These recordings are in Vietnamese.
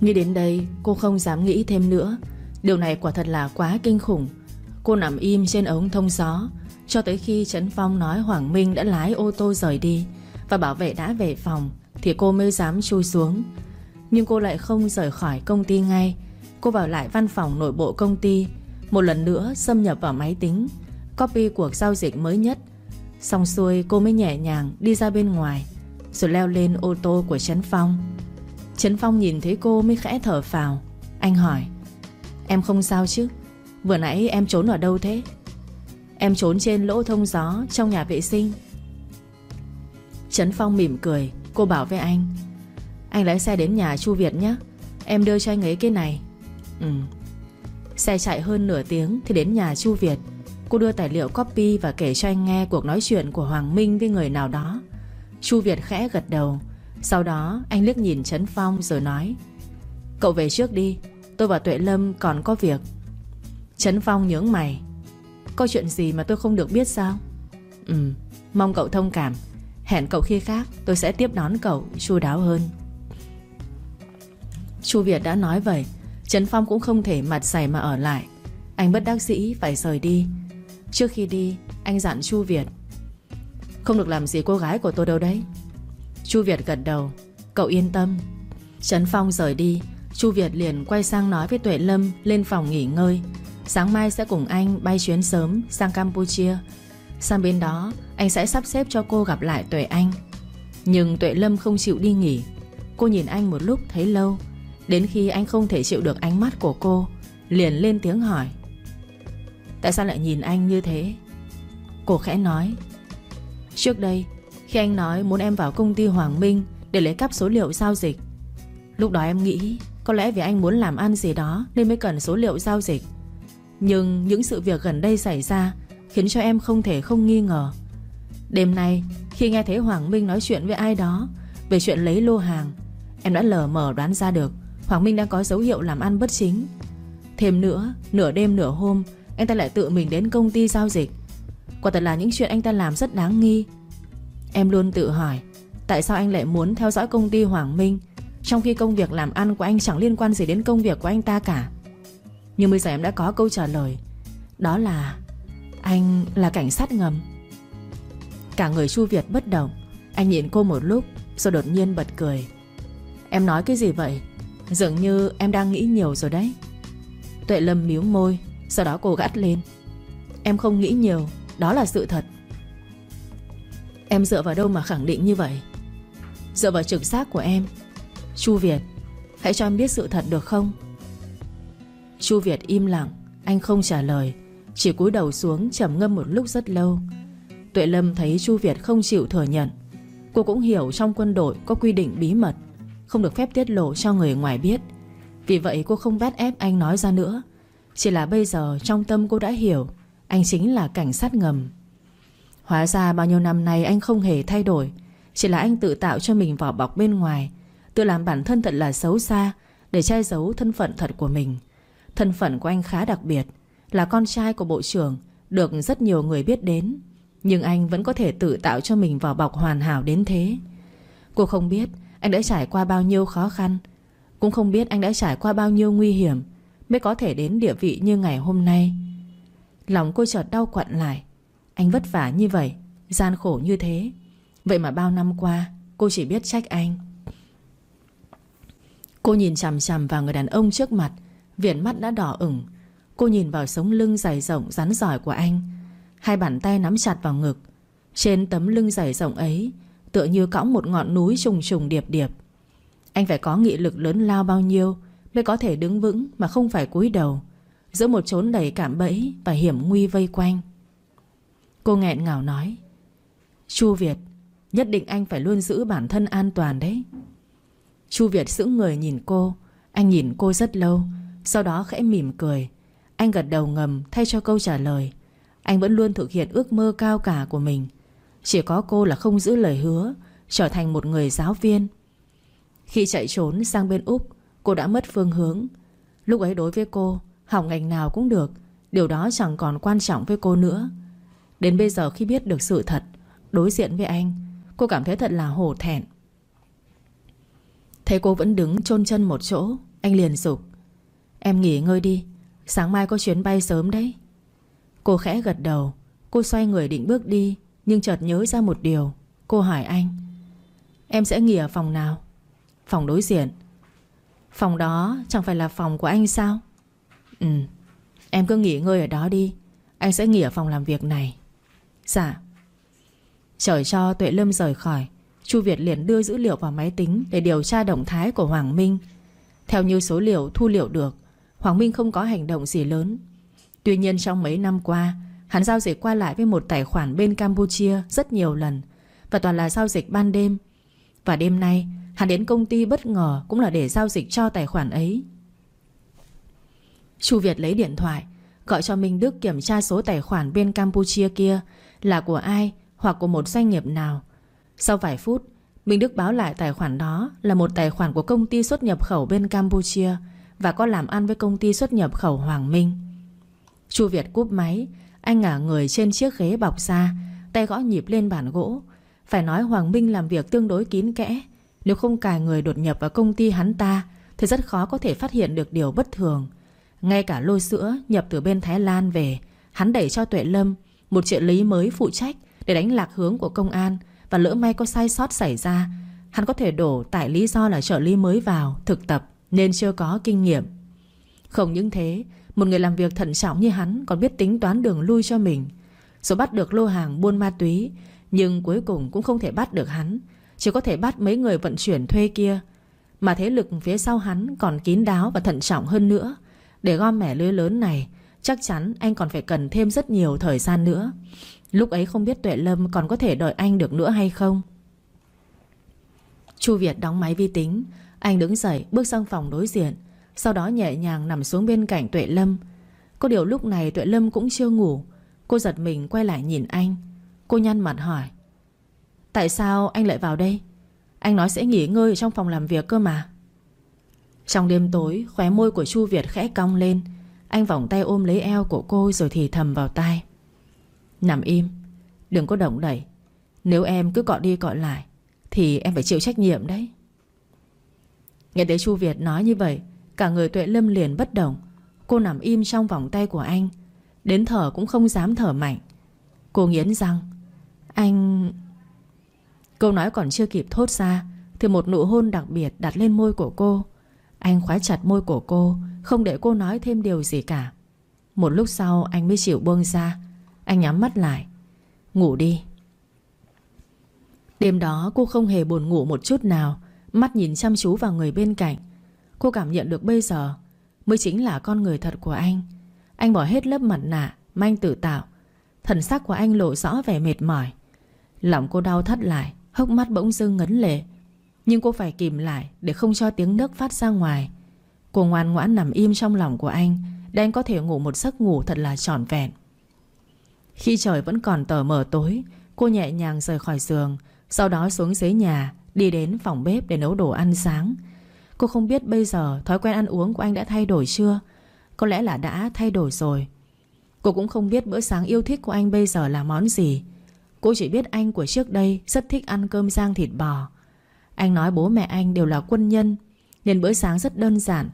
Nghĩ đến đây, cô không dám nghĩ thêm nữa. Điều này quả thật là quá kinh khủng. Cô nằm im trên ống thông gió, Cho tới khi Trấn Phong nói Hoàng Minh đã lái ô tô rời đi Và bảo vệ đã về phòng, Thì cô mới dám chui xuống. Nhưng cô lại không rời khỏi công ty ngay. Cô vào lại văn phòng nội bộ công ty, Một lần nữa xâm nhập vào máy tính, Copy cuộc giao dịch mới nhất. Xong xuôi, cô mới nhẹ nhàng đi ra bên ngoài, Rồi leo lên ô tô của Trấn Phong. Trấn Phong nhìn thấy cô mới khẽ thở phào. Anh hỏi, Em không sao chứ? Vừa nãy em trốn ở đâu thế? Em trốn trên lỗ thông gió Trong nhà vệ sinh. Trấn Phong mỉm cười, Cô bảo với anh Anh lái xe đến nhà Chu Việt nhé, Em đưa cho anh ấy cái này. Ừ. Xe chạy hơn nửa tiếng thì đến nhà Chu Việt. Cô đưa tài liệu copy và kể cho anh nghe Cuộc nói chuyện của Hoàng Minh với người nào đó. Chu Việt khẽ gật đầu sau đó, anh liếc nhìn Trấn Phong rồi nói, Cậu về trước đi, Tôi và Tuệ Lâm còn có việc. Trấn Phong nhướng mày, Có chuyện gì mà tôi không được biết sao? Ừ Mong cậu thông cảm. Hẹn cậu khi khác, tôi sẽ tiếp đón cậu, chu đáo hơn. Chu Việt đã nói vậy, Trấn Phong cũng không thể mặt dày mà ở lại. Anh bất đắc dĩ phải rời đi. Trước khi đi, Anh dặn Chu Việt, Không được làm gì cô gái của tôi đâu đấy. Chu Việt gật đầu. Cậu yên tâm. Trấn Phong rời đi. Chu Việt liền quay sang nói với Tuệ Lâm Lên phòng nghỉ ngơi. Sáng mai sẽ cùng anh bay chuyến sớm sang Campuchia. Sang bên đó, Anh sẽ sắp xếp cho cô gặp lại Tuệ Anh. Nhưng Tuệ Lâm không chịu đi nghỉ. Cô nhìn anh một lúc thấy lâu. Đến khi anh không thể chịu được ánh mắt của cô, Liền lên tiếng hỏi. Tại sao lại nhìn anh như thế? Cô khẽ nói. Trước đây khi anh nói muốn em vào công ty Hoàng Minh Để lấy cắp số liệu giao dịch, Lúc đó em nghĩ Có lẽ vì anh muốn làm ăn gì đó Nên mới cần số liệu giao dịch. Nhưng những sự việc gần đây xảy ra Khiến cho em không thể không nghi ngờ. Đêm nay, Khi nghe thấy Hoàng Minh nói chuyện với ai đó Về chuyện lấy lô hàng, Em đã lờ mờ đoán ra được Hoàng Minh đang có dấu hiệu làm ăn bất chính. Thêm nữa, Nửa đêm nửa hôm, Anh ta lại tự mình đến công ty giao dịch. Quả thật là những chuyện anh ta làm rất đáng nghi. Em luôn tự hỏi, Tại sao anh lại muốn theo dõi công ty Hoàng Minh, Trong khi công việc làm ăn của anh chẳng liên quan gì đến công việc của anh ta cả? Nhưng bây giờ em đã có câu trả lời, Đó là Anh là cảnh sát ngầm. Cả người Chu Việt bất động, Anh nhìn cô một lúc Rồi đột nhiên bật cười. Em nói cái gì vậy? Dường như em đang nghĩ nhiều rồi đấy. Tuệ Lâm miếu môi, Sau đó cô gắt lên. Em không nghĩ nhiều, Đó là sự thật. Em dựa vào đâu mà khẳng định như vậy? Dựa vào trực giác của em. Chu Việt, Hãy cho em biết sự thật được không? Chu Việt im lặng, Anh không trả lời, Chỉ cúi đầu xuống trầm ngâm một lúc rất lâu. Tuệ Lâm thấy Chu Việt không chịu thừa nhận. Cô cũng hiểu trong quân đội có quy định bí mật, Không được phép tiết lộ cho người ngoài biết. Vì vậy cô không bắt ép anh nói ra nữa. Chỉ là bây giờ trong tâm cô đã hiểu, Anh chính là cảnh sát ngầm. Hóa ra bao nhiêu năm nay anh không hề thay đổi. Chỉ là anh tự tạo cho mình vỏ bọc bên ngoài, Tự làm bản thân thật là xấu xa Để che giấu thân phận thật của mình. Thân phận của anh khá đặc biệt, Là con trai của bộ trưởng, Được rất nhiều người biết đến. Nhưng anh vẫn có thể tự tạo cho mình vỏ bọc hoàn hảo đến thế. Cô không biết anh đã trải qua bao nhiêu khó khăn, Cũng không biết anh đã trải qua bao nhiêu nguy hiểm Mới có thể đến địa vị như ngày hôm nay. Lòng cô chợt đau quặn lại anh vất vả như vậy, Gian khổ như thế. Vậy mà bao năm qua, Cô chỉ biết trách anh. Cô nhìn chằm chằm vào người đàn ông trước mặt Viền mắt đã đỏ ửng. Cô nhìn vào sống lưng dày rộng, rắn giỏi của anh. Hai bàn tay nắm chặt vào ngực. Trên tấm lưng dày rộng ấy, Tựa như cõng một ngọn núi trùng trùng điệp điệp. Anh phải có nghị lực lớn lao bao nhiêu Mới có thể đứng vững mà không phải cúi đầu Giữa một chốn đầy cảm bẫy Và hiểm nguy vây quanh. Cô nghẹn ngào nói, Chu Việt, Nhất định anh phải luôn giữ bản thân an toàn đấy. Chu Việt giữ người nhìn cô, Anh nhìn cô rất lâu, Sau đó khẽ mỉm cười. Anh gật đầu ngầm, thay cho câu trả lời. Anh vẫn luôn thực hiện ước mơ cao cả của mình. Chỉ có cô là không giữ lời hứa, Trở thành một người giáo viên. Khi chạy trốn sang bên Úc, Cô đã mất phương hướng. Lúc ấy đối với cô, Học ngành nào cũng được, Điều đó chẳng còn quan trọng với cô nữa. Đến bây giờ khi biết được sự thật, Đối diện với anh, Cô cảm thấy thật là hổ thẹn. Thấy cô vẫn đứng chôn chân một chỗ, Anh liền sụp. Em nghỉ ngơi đi, Sáng mai có chuyến bay sớm đấy. Cô khẽ gật đầu, Cô xoay người định bước đi, Nhưng chợt nhớ ra một điều. Cô hỏi anh, Em sẽ nghỉ ở phòng nào? Phòng đối diện. Phòng đó chẳng phải là phòng của anh sao? Ừ Em cứ nghỉ ngơi ở đó đi, Anh sẽ nghỉ ở phòng làm việc này. Dạ. Trời cho Tuệ Lâm rời khỏi, Chu Việt liền đưa dữ liệu vào máy tính Để điều tra động thái của Hoàng Minh. Theo như số liệu thu liệu được, Hoàng Minh không có hành động gì lớn. Tuy nhiên trong mấy năm qua, Hắn giao dịch qua lại với một tài khoản bên Campuchia Rất nhiều lần, Và toàn là giao dịch ban đêm. Và đêm nay, hắn đến công ty bất ngờ Cũng là để giao dịch cho tài khoản ấy. Chu Việt lấy điện thoại, Gọi cho Minh Đức kiểm tra số tài khoản bên Campuchia kia là của ai Hoặc của một doanh nghiệp nào. Sau vài phút, Minh Đức báo lại tài khoản đó Là một tài khoản của công ty xuất nhập khẩu bên Campuchia Và có làm ăn với công ty xuất nhập khẩu Hoàng Minh. Chu Việt cúp máy, Anh ngả người trên chiếc ghế bọc da Tay gõ nhịp lên bàn gỗ. Phải nói Hoàng Minh làm việc tương đối kín kẽ. Nếu không cài người đột nhập vào công ty hắn ta, Thì rất khó có thể phát hiện được điều bất thường. Ngay cả lôi sữa nhập từ bên Thái Lan về, Hắn đẩy cho Tuệ Lâm một trợ lý mới phụ trách Để đánh lạc hướng của công an Và lỡ may có sai sót xảy ra, Hắn có thể đổ tại lý do là trợ lý mới vào Thực tập nên chưa có kinh nghiệm. Không những thế, Một người làm việc thận trọng như hắn Còn biết tính toán đường lui cho mình. Dù bắt được lô hàng buôn ma túy, Nhưng cuối cùng cũng không thể bắt được hắn. Chỉ có thể bắt mấy người vận chuyển thuê kia. Mà thế lực phía sau hắn còn kín đáo và thận trọng hơn nữa. Để gom mẻ lưới lớn này Chắc chắn anh còn phải cần thêm rất nhiều thời gian nữa. Lúc ấy không biết Tuệ Lâm còn có thể đợi anh được nữa hay không. Chu Việt đóng máy vi tính. Anh đứng dậy, bước sang phòng đối diện. Sau đó nhẹ nhàng nằm xuống bên cạnh Tuệ Lâm. Có điều lúc này Tuệ Lâm cũng chưa ngủ. Cô giật mình quay lại nhìn anh. Cô nhăn mặt hỏi, Tại sao anh lại vào đây? Anh nói sẽ nghỉ ngơi trong phòng làm việc cơ mà. Trong đêm tối, Khóe môi của Chu Việt khẽ cong lên. Anh vòng tay ôm lấy eo của cô Rồi thì thầm vào tai. Nằm im, Đừng có động đẩy Nếu em cứ cọ đi cọ lại, Thì em phải chịu trách nhiệm đấy. Nghe thấy Chu Việt nói như vậy, Cả người tuệ lâm liền bất động. Cô nằm im trong vòng tay của anh, Đến thở cũng không dám thở mạnh. Cô nghiến răng. Anh... Câu nói còn chưa kịp thốt ra, Thì một nụ hôn đặc biệt đặt lên môi của cô anh khóa chặt môi của cô, Không để cô nói thêm điều gì cả. Một lúc sau, anh mới chịu buông ra. Anh nhắm mắt lại. Ngủ đi. Đêm đó, cô không hề buồn ngủ một chút nào. Mắt nhìn chăm chú vào người bên cạnh. Cô cảm nhận được bây giờ Mới chính là con người thật của anh. Anh bỏ hết lớp mặt nạ, Manh tự tạo. Thần sắc của anh lộ rõ vẻ mệt mỏi. Lòng cô đau thắt lại, Hốc mắt bỗng dưng ngấn lệ nhưng cô phải kìm lại Để không cho tiếng nước phát ra ngoài. Cô ngoan ngoãn nằm im trong lòng của anh, Để anh có thể ngủ một giấc ngủ thật là trọn vẹn. Khi trời vẫn còn tờ mờ tối, Cô nhẹ nhàng rời khỏi giường, Sau đó xuống dưới nhà, Đi đến phòng bếp để nấu đồ ăn sáng. Cô không biết bây giờ thói quen ăn uống của anh đã thay đổi chưa? Có lẽ là đã thay đổi rồi. Cô cũng không biết bữa sáng yêu thích của anh bây giờ là món gì. Cô chỉ biết anh của trước đây Rất thích ăn cơm rang thịt bò anh nói bố mẹ anh đều là quân nhân, Nên bữa sáng rất đơn giản.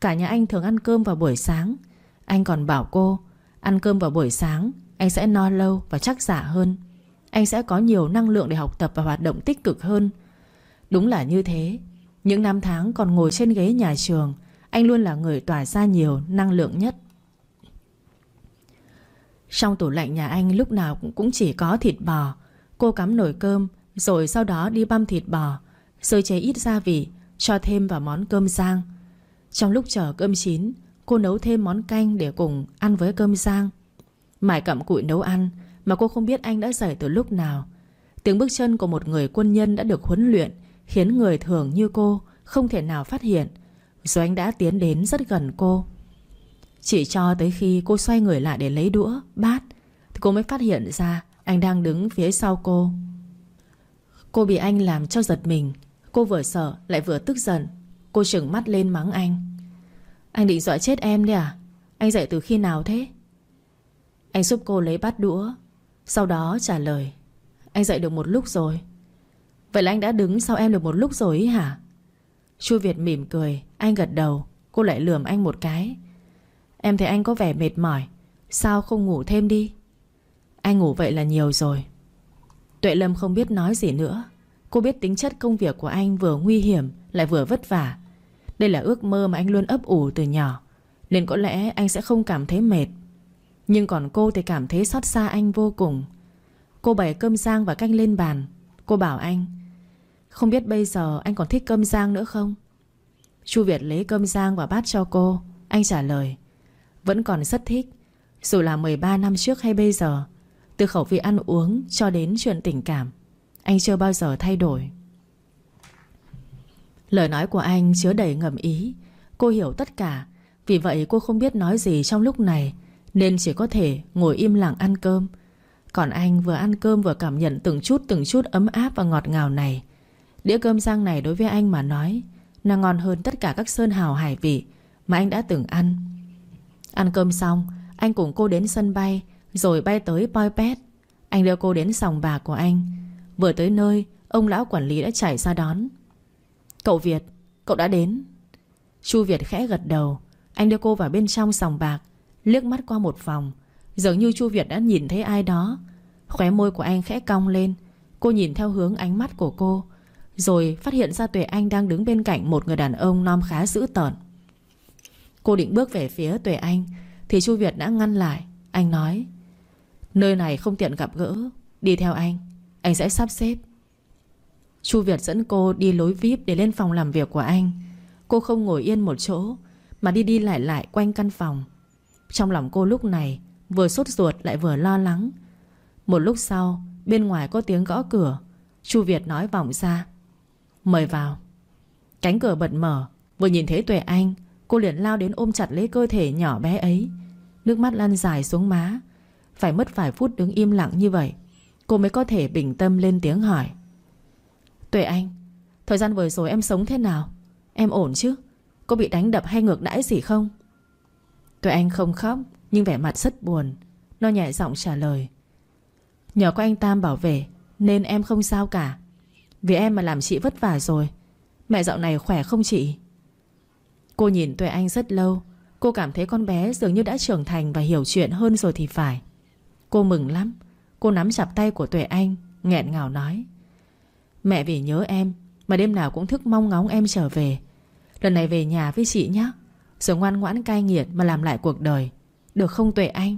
Cả nhà anh thường ăn cơm vào buổi sáng. Anh còn bảo cô, Ăn cơm vào buổi sáng, Anh sẽ no lâu và chắc giả hơn. Anh sẽ có nhiều năng lượng để học tập và hoạt động tích cực hơn. Đúng là như thế. Những năm tháng còn ngồi trên ghế nhà trường, Anh luôn là người tỏa ra nhiều năng lượng nhất. Trong tủ lạnh nhà anh lúc nào cũng chỉ có thịt bò. Cô cắm nồi cơm, Rồi sau đó đi băm thịt bò. Sơ chế ít gia vị Cho thêm vào món cơm rang. Trong lúc chờ cơm chín Cô nấu thêm món canh để cùng ăn với cơm rang. Mải cặm cụi nấu ăn Mà cô không biết anh đã dậy từ lúc nào. Tiếng bước chân của một người quân nhân đã được huấn luyện Khiến người thường như cô Không thể nào phát hiện. Rồi anh đã tiến đến rất gần cô. Chỉ cho tới khi cô xoay người lại để lấy đũa, bát Thì cô mới phát hiện ra Anh đang đứng phía sau cô. Cô bị anh làm cho giật mình. Cô vừa sợ, lại vừa tức giận. Cô trừng mắt lên mắng anh. Anh định dọa chết em đấy à? Anh dậy từ khi nào thế? Anh giúp cô lấy bát đũa, Sau đó trả lời. Anh dậy được một lúc rồi. Vậy là anh đã đứng sau em được một lúc rồi ý hả? Chu Việt mỉm cười, Anh gật đầu, Cô lại lườm anh một cái. Em thấy anh có vẻ mệt mỏi, Sao không ngủ thêm đi? Anh ngủ vậy là nhiều rồi. Tuệ Lâm không biết nói gì nữa. Cô biết tính chất công việc của anh vừa nguy hiểm, Lại vừa vất vả. Đây là ước mơ mà anh luôn ấp ủ từ nhỏ. Nên có lẽ anh sẽ không cảm thấy mệt. Nhưng còn cô thì cảm thấy xót xa anh vô cùng. Cô bày cơm rang và canh lên bàn. Cô bảo anh, Không biết bây giờ anh còn thích cơm rang nữa không? Chu Việt lấy cơm rang và bát cho cô. Anh trả lời, Vẫn còn rất thích. Dù là 13 năm trước hay bây giờ, Từ khẩu vị ăn uống cho đến chuyện tình cảm. Anh chưa bao giờ thay đổi. Lời nói của anh chứa đầy ngầm ý. Cô hiểu tất cả. Vì vậy cô không biết nói gì trong lúc này, Nên chỉ có thể ngồi im lặng ăn cơm. Còn anh vừa ăn cơm vừa cảm nhận từng chút từng chút ấm áp và ngọt ngào này. Đĩa cơm rang này đối với anh mà nói Nó ngon hơn tất cả các sơn hào hải vị Mà anh đã từng ăn. Ăn cơm xong, Anh cùng cô đến sân bay, Rồi bay tới Poipet. Anh đưa cô đến sòng bạc của anh. Vừa tới nơi, Ông lão quản lý đã chạy ra đón. Cậu Việt, Cậu đã đến. Chu Việt khẽ gật đầu. Anh đưa cô vào bên trong sòng bạc, Liếc mắt qua một phòng Dường như Chu Việt đã nhìn thấy ai đó. Khóe môi của anh khẽ cong lên. Cô nhìn theo hướng ánh mắt của cô, Rồi phát hiện ra Tuệ Anh đang đứng bên cạnh Một người đàn ông non khá dữ tợn. Cô định bước về phía Tuệ Anh, Thì Chu Việt đã ngăn lại. Anh nói, Nơi này không tiện gặp gỡ, Đi theo anh. Anh sẽ sắp xếp. Chu Việt dẫn cô đi lối VIP để lên phòng làm việc của anh. Cô không ngồi yên một chỗ, Mà đi đi lại lại quanh căn phòng. Trong lòng cô lúc này, Vừa sốt ruột lại vừa lo lắng. Một lúc sau, Bên ngoài có tiếng gõ cửa. Chu Việt nói vọng ra, Mời vào. Cánh cửa bật mở, Vừa nhìn thấy Tuệ Anh, Cô liền lao đến ôm chặt lấy cơ thể nhỏ bé ấy. Nước mắt lăn dài xuống má. Phải mất vài phút đứng im lặng như vậy Cô mới có thể bình tâm lên tiếng hỏi. Tuệ Anh, Thời gian vừa rồi em sống thế nào? Em ổn chứ? Có bị đánh đập hay ngược đãi gì không? Tuệ Anh không khóc, Nhưng vẻ mặt rất buồn. Nó nhẹ giọng trả lời. Nhờ có anh Tam bảo vệ, Nên em không sao cả. Vì em mà làm chị vất vả rồi. Mẹ dạo này khỏe không chị? Cô nhìn Tuệ Anh rất lâu. Cô cảm thấy con bé dường như đã trưởng thành Và hiểu chuyện hơn rồi thì phải. Cô mừng lắm. Cô nắm chặt tay của Tuệ Anh, nghẹn ngào nói. Mẹ vì nhớ em, Mà đêm nào cũng thức mong ngóng em trở về. Lần này về nhà với chị nhé Rồi ngoan ngoãn cai nghiệt mà làm lại cuộc đời. Được không Tuệ Anh?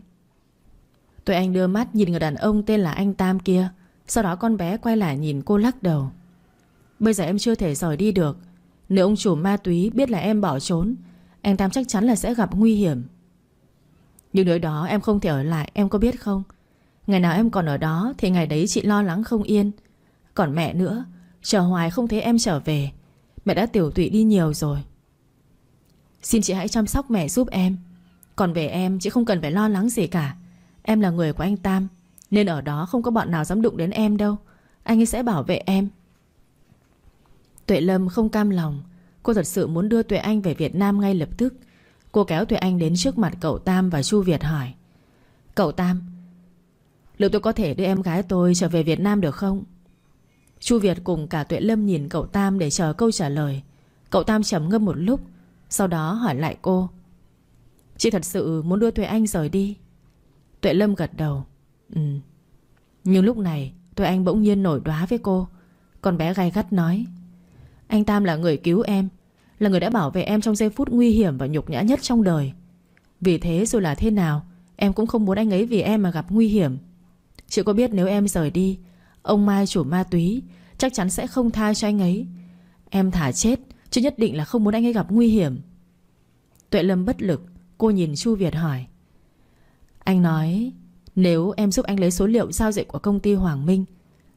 Tuệ Anh đưa mắt nhìn người đàn ông tên là anh Tam kia. Sau đó con bé quay lại nhìn cô lắc đầu. Bây giờ em chưa thể rời đi được. Nếu ông chủ ma túy biết là em bỏ trốn, Anh Tam chắc chắn là sẽ gặp nguy hiểm. Nhưng nơi đó em không thể ở lại, Em có biết không? Ngày nào em còn ở đó Thì ngày đấy chị lo lắng không yên. Còn mẹ nữa, Chờ hoài không thấy em trở về. Mẹ đã tiểu tụy đi nhiều rồi. Xin chị hãy chăm sóc mẹ giúp em. Còn về em, chị không cần phải lo lắng gì cả. Em là người của anh Tam, Nên ở đó không có bọn nào dám đụng đến em đâu. Anh ấy sẽ bảo vệ em. Tuệ Lâm không cam lòng. Cô thật sự muốn đưa Tuệ Anh về Việt Nam ngay lập tức. Cô kéo Tuệ Anh đến trước mặt cậu Tam và Chu Việt hỏi. Cậu Tam Liệu tôi có thể đưa em gái tôi trở về Việt Nam được không? Chu Việt cùng cả Tuệ Lâm nhìn cậu Tam để chờ câu trả lời. Cậu Tam trầm ngâm một lúc, Sau đó hỏi lại cô. Chị thật sự muốn đưa Tuệ Anh rời đi? Tuệ Lâm gật đầu. Ừ. Nhưng lúc này, Tuệ Anh bỗng nhiên nổi đoá với cô. Con bé gai gắt nói, Anh Tam là người cứu em, Là người đã bảo vệ em trong giây phút nguy hiểm và nhục nhã nhất trong đời. Vì thế dù là thế nào, Em cũng không muốn anh ấy vì em mà gặp nguy hiểm. Chị có biết nếu em rời đi, Ông Mai chủ ma túy Chắc chắn sẽ không tha cho anh ấy. Em thả chết, Chứ nhất định là không muốn anh ấy gặp nguy hiểm. Tuệ Lâm bất lực, Cô nhìn Chu Việt hỏi. Anh nói, Nếu em giúp anh lấy số liệu giao dịch của công ty Hoàng Minh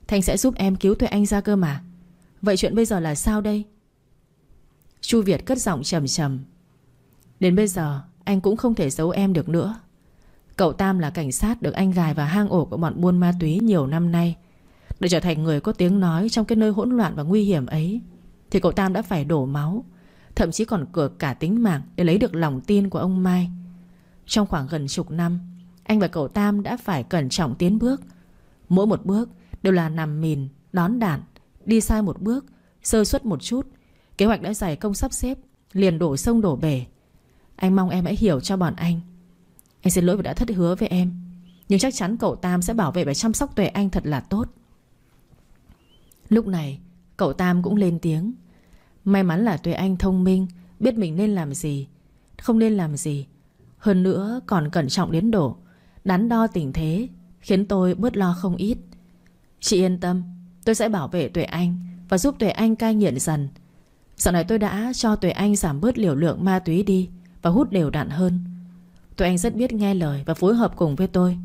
Thành sẽ giúp em cứu Tuệ Anh ra cơ mà. Vậy chuyện bây giờ là sao đây? Chu Việt cất giọng trầm trầm. Đến bây giờ, Anh cũng không thể giấu em được nữa. Cậu Tam là cảnh sát được anh gài vào hang ổ của bọn buôn ma túy nhiều năm nay. Để trở thành người có tiếng nói Trong cái nơi hỗn loạn và nguy hiểm ấy, Thì cậu Tam đã phải đổ máu, Thậm chí còn cược cả tính mạng Để lấy được lòng tin của ông Mai. Trong khoảng gần chục năm, Anh và cậu Tam đã phải cẩn trọng tiến bước. Mỗi một bước đều là nằm mìn, Đón đạn, Đi sai một bước, Sơ suất một chút. Kế hoạch đã dày công sắp xếp, Liền đổ sông đổ bể. Anh mong em hãy hiểu cho bọn anh anh xin lỗi vì đã thất hứa với em. Nhưng chắc chắn cậu Tam sẽ bảo vệ và chăm sóc Tuệ Anh thật là tốt. Lúc này, Cậu Tam cũng lên tiếng. May mắn là Tuệ Anh thông minh, Biết mình nên làm gì, Không nên làm gì. Hơn nữa, còn cẩn trọng đến đổ Đắn đo tình thế, Khiến tôi bớt lo không ít. Chị yên tâm, Tôi sẽ bảo vệ Tuệ Anh Và giúp Tuệ Anh cai nghiện dần. Dạo này tôi đã cho Tuệ Anh giảm bớt liều lượng ma túy đi Và hút đều đặn hơn tụi Anh rất biết nghe lời và phối hợp cùng với tôi.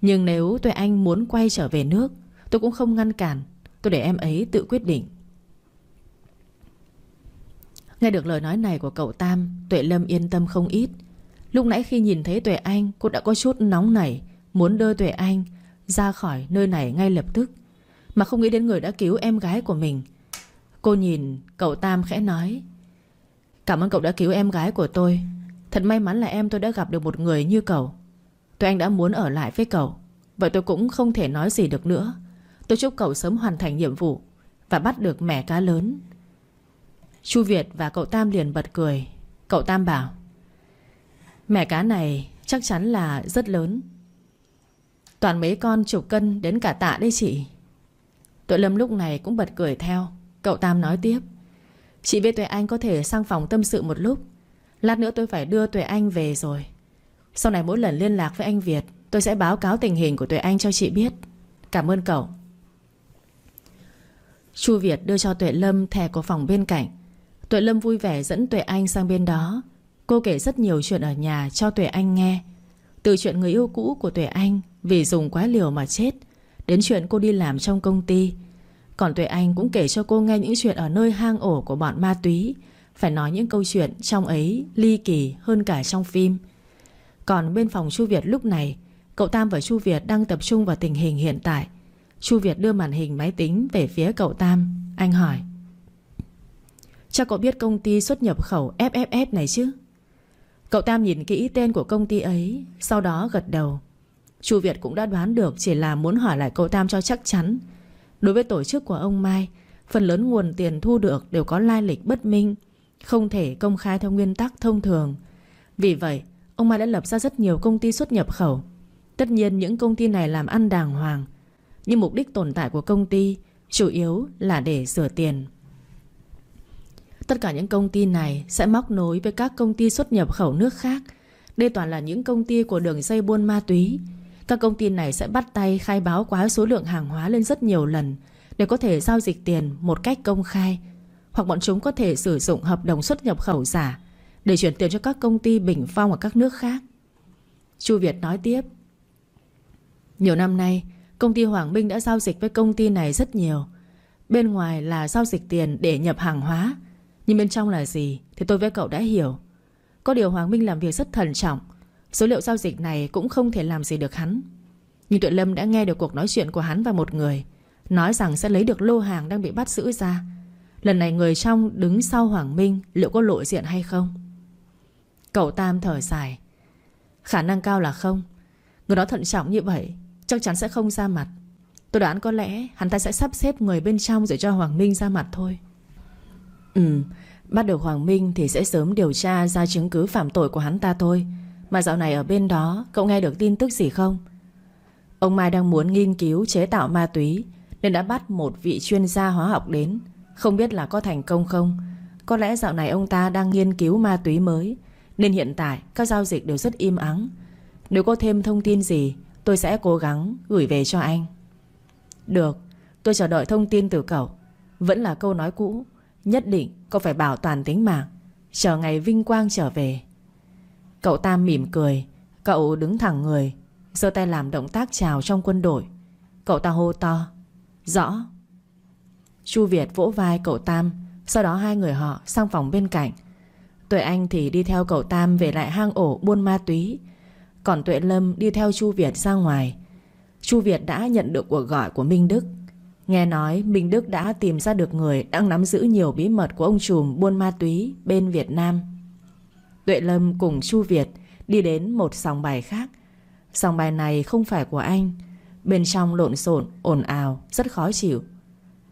Nhưng nếu tụi Anh muốn quay trở về nước, Tôi cũng không ngăn cản. Tôi để em ấy tự quyết định. Nghe được lời nói này của cậu Tam, Tuệ Lâm yên tâm không ít. Lúc nãy khi nhìn thấy Tuệ Anh, Cô đã có chút nóng nảy, Muốn đưa Tuệ Anh ra khỏi nơi này ngay lập tức. Mà không nghĩ đến người đã cứu em gái của mình. Cô nhìn cậu Tam khẽ nói, Cảm ơn cậu đã cứu em gái của tôi. Thật may mắn là em tôi đã gặp được một người như cậu. Tôi anh đã muốn ở lại với cậu. Vậy tôi cũng không thể nói gì được nữa. Tôi chúc cậu sớm hoàn thành nhiệm vụ Và bắt được mẻ cá lớn. Chu Việt và cậu Tam liền bật cười. Cậu Tam bảo, Mẻ cá này chắc chắn là rất lớn. Toàn mấy con chục cân đến cả tạ đấy chị. Tuệ Lâm lúc này cũng bật cười theo. Cậu Tam nói tiếp, Chị với Tuệ Anh có thể sang phòng tâm sự một lúc. Lát nữa tôi phải đưa Tuệ Anh về rồi. Sau này mỗi lần liên lạc với anh Việt, Tôi sẽ báo cáo tình hình của Tuệ Anh cho chị biết. Cảm ơn cậu. Chu Việt đưa cho Tuệ Lâm thẻ của phòng bên cạnh. Tuệ Lâm vui vẻ dẫn Tuệ Anh sang bên đó. Cô kể rất nhiều chuyện ở nhà cho Tuệ Anh nghe. Từ chuyện người yêu cũ của Tuệ Anh, Vì dùng quá liều mà chết, Đến chuyện cô đi làm trong công ty. Còn Tuệ Anh cũng kể cho cô nghe những chuyện Ở nơi hang ổ của bọn ma túy. Phải nói những câu chuyện trong ấy Ly kỳ hơn cả trong phim. Còn bên phòng Chu Việt lúc này, Cậu Tam và Chu Việt đang tập trung vào tình hình hiện tại. Chu Việt đưa màn hình máy tính Về phía cậu Tam. Anh hỏi Chắc cậu biết công ty xuất nhập khẩu FFS này chứ? Cậu Tam nhìn kỹ tên của công ty ấy, Sau đó gật đầu. Chu Việt cũng đã đoán được Chỉ là muốn hỏi lại cậu Tam cho chắc chắn. Đối với tổ chức của ông Mai, Phần lớn nguồn tiền thu được đều có lai lịch bất minh. Không thể công khai theo nguyên tắc thông thường. Vì vậy, Ông Mai đã lập ra rất nhiều công ty xuất nhập khẩu. Tất nhiên, những công ty này làm ăn đàng hoàng, Nhưng mục đích tồn tại của công ty Chủ yếu là để rửa tiền. Tất cả những công ty này sẽ móc nối với các công ty xuất nhập khẩu nước khác. Đây toàn là những công ty của đường dây buôn ma túy. Các công ty này sẽ bắt tay khai báo quá số lượng hàng hóa lên rất nhiều lần Để có thể giao dịch tiền một cách công khai. Hoặc bọn chúng có thể sử dụng hợp đồng xuất nhập khẩu giả Để chuyển tiền cho các công ty bình phong ở các nước khác. Chu Việt nói tiếp. Nhiều năm nay, Công ty Hoàng Minh đã giao dịch với công ty này rất nhiều. Bên ngoài là giao dịch tiền để nhập hàng hóa. Nhưng bên trong là gì Thì tôi với cậu đã hiểu. Có điều Hoàng Minh làm việc rất thận trọng. Số liệu giao dịch này cũng không thể làm gì được hắn. Nhưng Tuệ Lâm đã nghe được cuộc nói chuyện của hắn và một người, Nói rằng sẽ lấy được lô hàng đang bị bắt giữ ra. Lần này người trong đứng sau Hoàng Minh Liệu có lộ diện hay không? Cậu Tam thở dài. Khả năng cao là không. Người đó thận trọng như vậy, Chắc chắn sẽ không ra mặt. Tôi đoán có lẽ hắn ta sẽ sắp xếp người bên trong Rồi cho Hoàng Minh ra mặt thôi. Ừ Bắt được Hoàng Minh thì sẽ sớm điều tra ra chứng cứ phạm tội của hắn ta thôi. Mà dạo này ở bên đó, Cậu nghe được tin tức gì không? Ông Mai đang muốn nghiên cứu chế tạo ma túy, Nên đã bắt một vị chuyên gia hóa học đến. Không biết là có thành công không? Có lẽ dạo này ông ta đang nghiên cứu ma túy mới, Nên hiện tại các giao dịch đều rất im ắng. Nếu có thêm thông tin gì, Tôi sẽ cố gắng gửi về cho anh. Được, Tôi chờ đợi thông tin từ cậu. Vẫn là câu nói cũ, Nhất định cậu phải bảo toàn tính mạng. Chờ ngày vinh quang trở về. Cậu ta mỉm cười, Cậu đứng thẳng người, giơ tay làm động tác chào trong quân đội. Cậu ta hô to, Rõ. Chu Việt vỗ vai cậu Tam Sau đó hai người họ sang phòng bên cạnh Tuệ Anh thì đi theo cậu Tam Về lại hang ổ buôn ma túy Còn Tuệ Lâm đi theo Chu Việt ra ngoài Chu Việt đã nhận được cuộc gọi của Minh Đức Nghe nói Minh Đức đã tìm ra được người đang nắm giữ nhiều bí mật của ông trùm buôn ma túy bên Việt Nam. Tuệ Lâm cùng Chu Việt đi đến một sòng bài khác. Sòng bài này không phải của anh. Bên trong lộn xộn, ồn ào, rất khó chịu.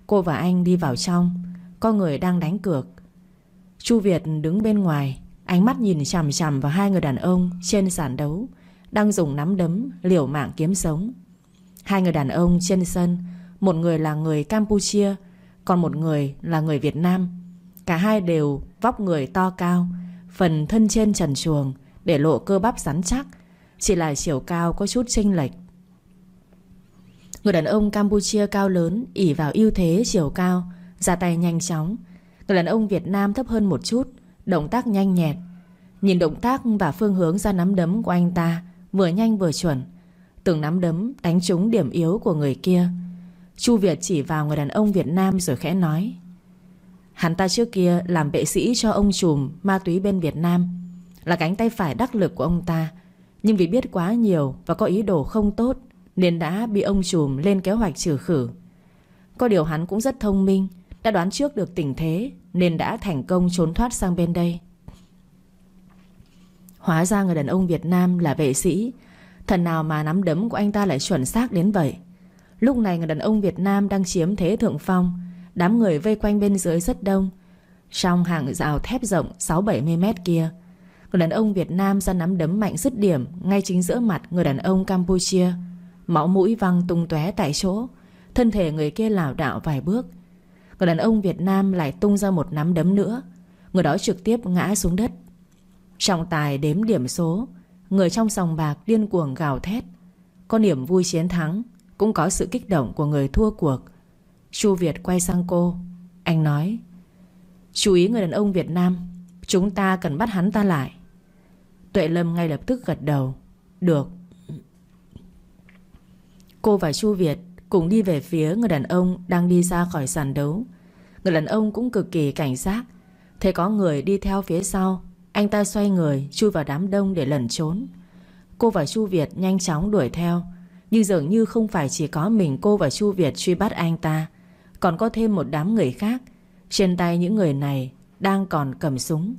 Cô và anh đi vào trong. Có người đang đánh cược. Chu Việt đứng bên ngoài, Ánh mắt nhìn chằm chằm vào hai người đàn ông Trên sàn đấu, Đang dùng nắm đấm liều mạng kiếm sống Hai người đàn ông trên sân, Một người là người Campuchia, Còn một người là người Việt Nam Cả hai đều vóc người to cao, Phần thân trên trần chuồng Để lộ cơ bắp rắn chắc Chỉ là chiều cao có chút chênh lệch Người đàn ông Campuchia cao lớn ỉ vào ưu thế chiều cao, Ra tay nhanh chóng. Người đàn ông Việt Nam thấp hơn một chút, Động tác nhanh nhẹt Nhìn động tác và phương hướng ra nắm đấm của anh ta, Vừa nhanh vừa chuẩn. Từng nắm đấm đánh trúng điểm yếu của người kia. Chu Việt chỉ vào người đàn ông Việt Nam rồi khẽ nói, Hắn ta trước kia làm vệ sĩ cho ông trùm ma túy bên Việt Nam, Là cánh tay phải đắc lực của ông ta. Nhưng vì biết quá nhiều và có ý đồ không tốt nên đã bị ông trùm lên kế hoạch trừ khử. Có điều hắn cũng rất thông minh, Đã đoán trước được tình thế Nên đã thành công trốn thoát sang bên đây. Hóa ra người đàn ông Việt Nam là vệ sĩ. Thần nào mà nắm đấm của anh ta lại chuẩn xác đến vậy? Lúc này người đàn ông Việt Nam đang chiếm thế thượng phong, Đám người vây quanh bên dưới rất đông, Trong hàng rào thép rộng 6-70 mét kia. Người đàn ông Việt Nam ra nắm đấm mạnh dứt điểm Ngay chính giữa mặt người đàn ông Campuchia. Máu mũi văng tung tóe tại chỗ. Thân thể người kia lảo đảo vài bước. Người đàn ông Việt Nam lại tung ra một nắm đấm nữa. Người đó trực tiếp ngã xuống đất. Trọng tài đếm điểm số. Người trong sòng bạc điên cuồng gào thét. Có niềm vui chiến thắng, Cũng có sự kích động của người thua cuộc. Chu Việt quay sang cô. Anh nói, Chú ý người đàn ông Việt Nam, Chúng ta cần bắt hắn ta lại. Tuệ Lâm ngay lập tức gật đầu. Được. Cô và Chu Việt cùng đi về phía người đàn ông đang đi ra khỏi sàn đấu. Người đàn ông cũng cực kỳ cảnh giác. Thấy có người đi theo phía sau, anh ta xoay người chui vào đám đông để lẩn trốn. Cô và Chu Việt nhanh chóng đuổi theo. Nhưng dường như không phải chỉ có mình cô và Chu Việt truy bắt anh ta. Còn có thêm một đám người khác. Trên tay những người này đang còn cầm súng.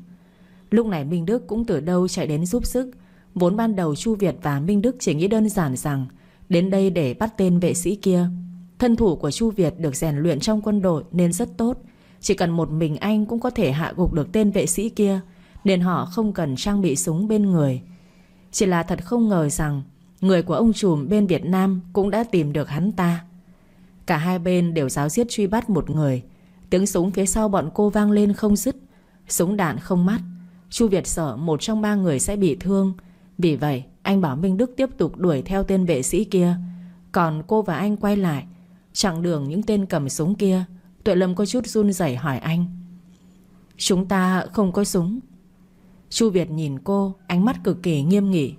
Lúc này Minh Đức cũng từ đâu chạy đến giúp sức. Vốn ban đầu Chu Việt và Minh Đức chỉ nghĩ đơn giản rằng Đến đây để bắt tên vệ sĩ kia. Thân thủ của Chu Việt được rèn luyện trong quân đội Nên rất tốt. Chỉ cần một mình anh cũng có thể hạ gục được tên vệ sĩ kia, Nên họ không cần trang bị súng bên người. Chỉ là thật không ngờ rằng, Người của ông trùm bên Việt Nam Cũng đã tìm được hắn ta. Cả hai bên đều giáo giết truy bắt một người. Tiếng súng phía sau bọn cô vang lên không dứt. Súng đạn không mắt Chu Việt sợ một trong ba người sẽ bị thương. Vì vậy, anh bảo Minh Đức tiếp tục đuổi theo tên vệ sĩ kia. Còn cô và anh quay lại, Chặng đường những tên cầm súng kia, Tuệ Lâm có chút run rẩy hỏi anh. Chúng ta không có súng. Chu Việt nhìn cô, Ánh mắt cực kỳ nghiêm nghị.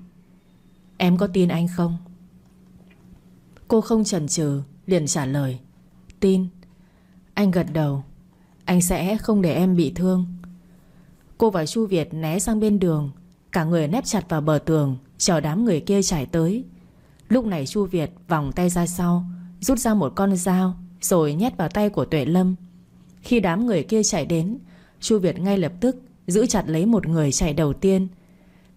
Em có tin anh không? Cô không chần chừ, Liền trả lời. Tin. Anh gật đầu. Anh sẽ không để em bị thương. Cô và Chu Việt né sang bên đường Cả người nép chặt vào bờ tường, Chờ đám người kia chạy tới. Lúc này Chu Việt vòng tay ra sau, Rút ra một con dao, Rồi nhét vào tay của Tuệ Lâm. Khi đám người kia chạy đến, Chu Việt ngay lập tức Giữ chặt lấy một người chạy đầu tiên.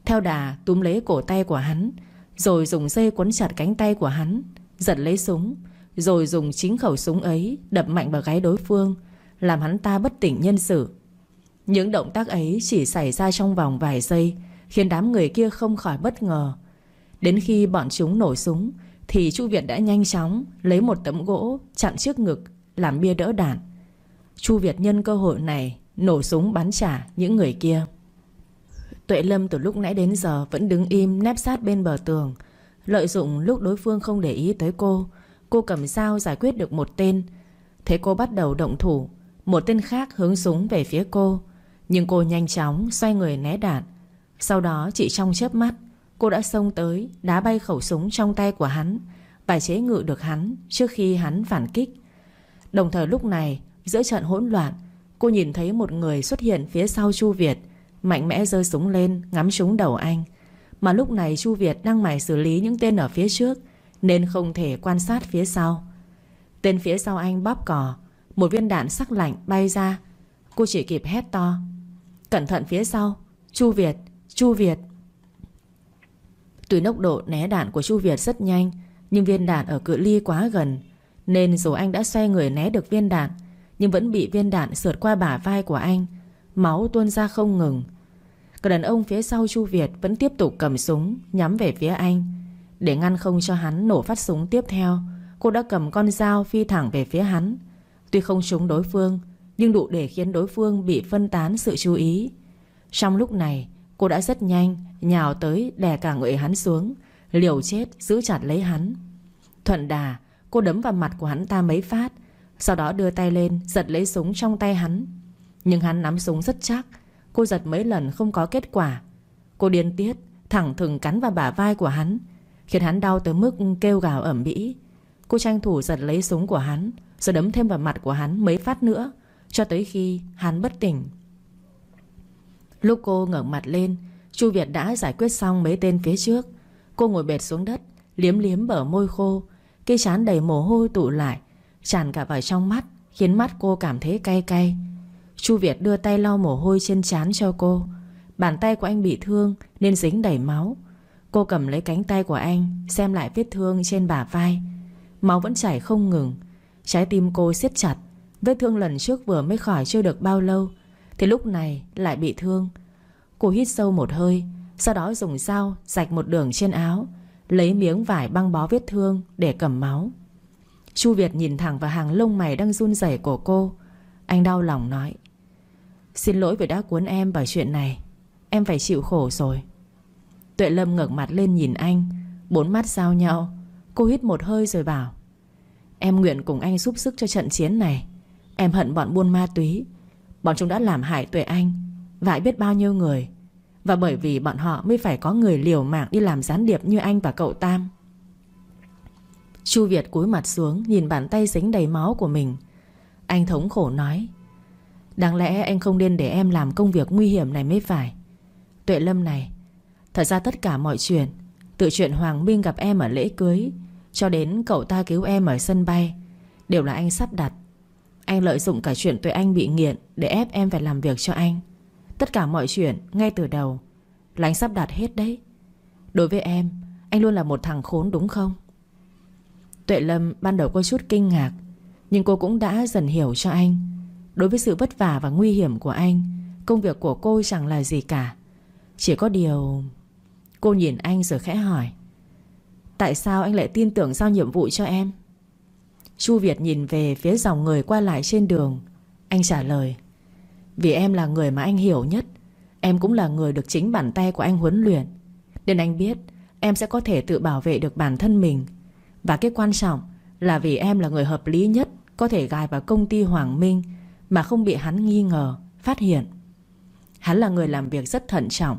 Theo đà túm lấy cổ tay của hắn, Rồi dùng dây quấn chặt cánh tay của hắn, Giật lấy súng, Rồi dùng chính khẩu súng ấy Đập mạnh vào gáy đối phương, Làm hắn ta bất tỉnh nhân sự. Những động tác ấy chỉ xảy ra trong vòng vài giây Khiến đám người kia không khỏi bất ngờ. Đến khi bọn chúng nổ súng, Thì Chu Việt đã nhanh chóng Lấy một tấm gỗ chặn trước ngực, Làm bia đỡ đạn. Chu Việt nhân cơ hội này Nổ súng bắn trả những người kia. Tuệ Lâm từ lúc nãy đến giờ Vẫn đứng im nép sát bên bờ tường, Lợi dụng lúc đối phương không để ý tới cô Cô cầm dao giải quyết được một tên. Thế cô bắt đầu động thủ, Một tên khác hướng súng về phía cô, Nhưng cô nhanh chóng xoay người né đạn sau đó chỉ trong chớp mắt, Cô đã xông tới, Đá bay khẩu súng trong tay của hắn, Và chế ngự được hắn Trước khi hắn phản kích. Đồng thời lúc này, Giữa trận hỗn loạn, Cô nhìn thấy một người xuất hiện phía sau Chu Việt, Mạnh mẽ rơi súng lên, Ngắm trúng đầu anh. Mà lúc này Chu Việt đang mải xử lý những tên ở phía trước, Nên không thể quan sát phía sau. Tên phía sau anh bóp cỏ Một viên đạn sắc lạnh bay ra. Cô chỉ kịp hét to, Cẩn thận phía sau, Chu Việt Chu Việt. Tuy nốc độ né đạn của Chu Việt rất nhanh, Nhưng viên đạn ở cự ly quá gần, Nên dù anh đã xoay người né được viên đạn, Nhưng vẫn bị viên đạn sượt qua bả vai của anh, Máu tuôn ra không ngừng. Cả đàn ông phía sau Chu Việt Vẫn tiếp tục cầm súng, Nhắm về phía anh. Để ngăn không cho hắn nổ phát súng tiếp theo, Cô đã cầm con dao phi thẳng về phía hắn. Tuy không trúng đối phương, Nhưng đủ để khiến đối phương bị phân tán sự chú ý. Trong lúc này Cô đã rất nhanh Nhào tới đè cả người hắn xuống, Liều chết giữ chặt lấy hắn. Thuận đà, Cô đấm vào mặt của hắn ta mấy phát, Sau đó đưa tay lên giật lấy súng trong tay hắn. Nhưng hắn nắm súng rất chắc, Cô giật mấy lần không có kết quả. Cô điên tiết, Thẳng thừng cắn vào bả vai của hắn, Khiến hắn đau tới mức kêu gào ẩm bĩ Cô tranh thủ giật lấy súng của hắn, Rồi đấm thêm vào mặt của hắn mấy phát nữa, Cho tới khi hắn bất tỉnh. Lúc cô ngẩng mặt lên, Chu Việt đã giải quyết xong mấy tên phía trước. Cô ngồi bệt xuống đất, Liếm liếm bờ môi khô Cây chán đầy mồ hôi tụ lại, Tràn cả vào trong mắt, Khiến mắt cô cảm thấy cay cay. Chu Việt đưa tay lau mồ hôi trên trán cho cô. Bàn tay của anh bị thương Nên dính đầy máu. Cô cầm lấy cánh tay của anh, Xem lại vết thương trên bả vai. Máu vẫn chảy không ngừng. Trái tim cô siết chặt. Vết thương lần trước vừa mới khỏi chưa được bao lâu thì lúc này lại bị thương. Cô hít sâu một hơi, Sau đó dùng dao rạch một đường trên áo, Lấy miếng vải băng bó vết thương Để cầm máu. Chu Việt nhìn thẳng vào hàng lông mày đang run rẩy của cô. Anh đau lòng nói, Xin lỗi vì đã cuốn em vào chuyện này. Em phải chịu khổ rồi. Tuệ Lâm ngẩng mặt lên nhìn anh, Bốn mắt giao nhau. Cô hít một hơi rồi bảo, Em nguyện cùng anh giúp sức cho trận chiến này. Em hận bọn buôn ma túy. Bọn chúng đã làm hại Tuệ Anh. Vãi biết bao nhiêu người. Và bởi vì bọn họ mới phải có người liều mạng Đi làm gián điệp như anh và cậu Tam. Chu Việt cúi mặt xuống, Nhìn bàn tay dính đầy máu của mình. Anh thống khổ nói, Đáng lẽ anh không nên để em làm công việc nguy hiểm này mới phải. Tuệ Lâm này, Thật ra tất cả mọi chuyện, Từ chuyện Hoàng Minh gặp em ở lễ cưới, Cho đến cậu ta cứu em ở sân bay, Đều là anh sắp đặt. Anh lợi dụng cả chuyện Tuệ Anh bị nghiện Để ép em phải làm việc cho anh. Tất cả mọi chuyện, ngay từ đầu, Là anh sắp đặt hết đấy. Đối với em, Anh luôn là một thằng khốn đúng không? Tuệ Lâm ban đầu có chút kinh ngạc, Nhưng cô cũng đã dần hiểu cho anh. Đối với sự vất vả và nguy hiểm của anh, Công việc của cô chẳng là gì cả. Chỉ có điều, Cô nhìn anh rồi khẽ hỏi, Tại sao anh lại tin tưởng giao nhiệm vụ cho em? Chu Việt nhìn về phía dòng người qua lại trên đường. Anh trả lời, Vì em là người mà anh hiểu nhất. Em cũng là người được chính bàn tay của anh huấn luyện. Nên anh biết, Em sẽ có thể tự bảo vệ được bản thân mình. Và cái quan trọng Là vì em là người hợp lý nhất Có thể gài vào công ty Hoàng Minh Mà không bị hắn nghi ngờ, Phát hiện. Hắn là người làm việc rất thận trọng.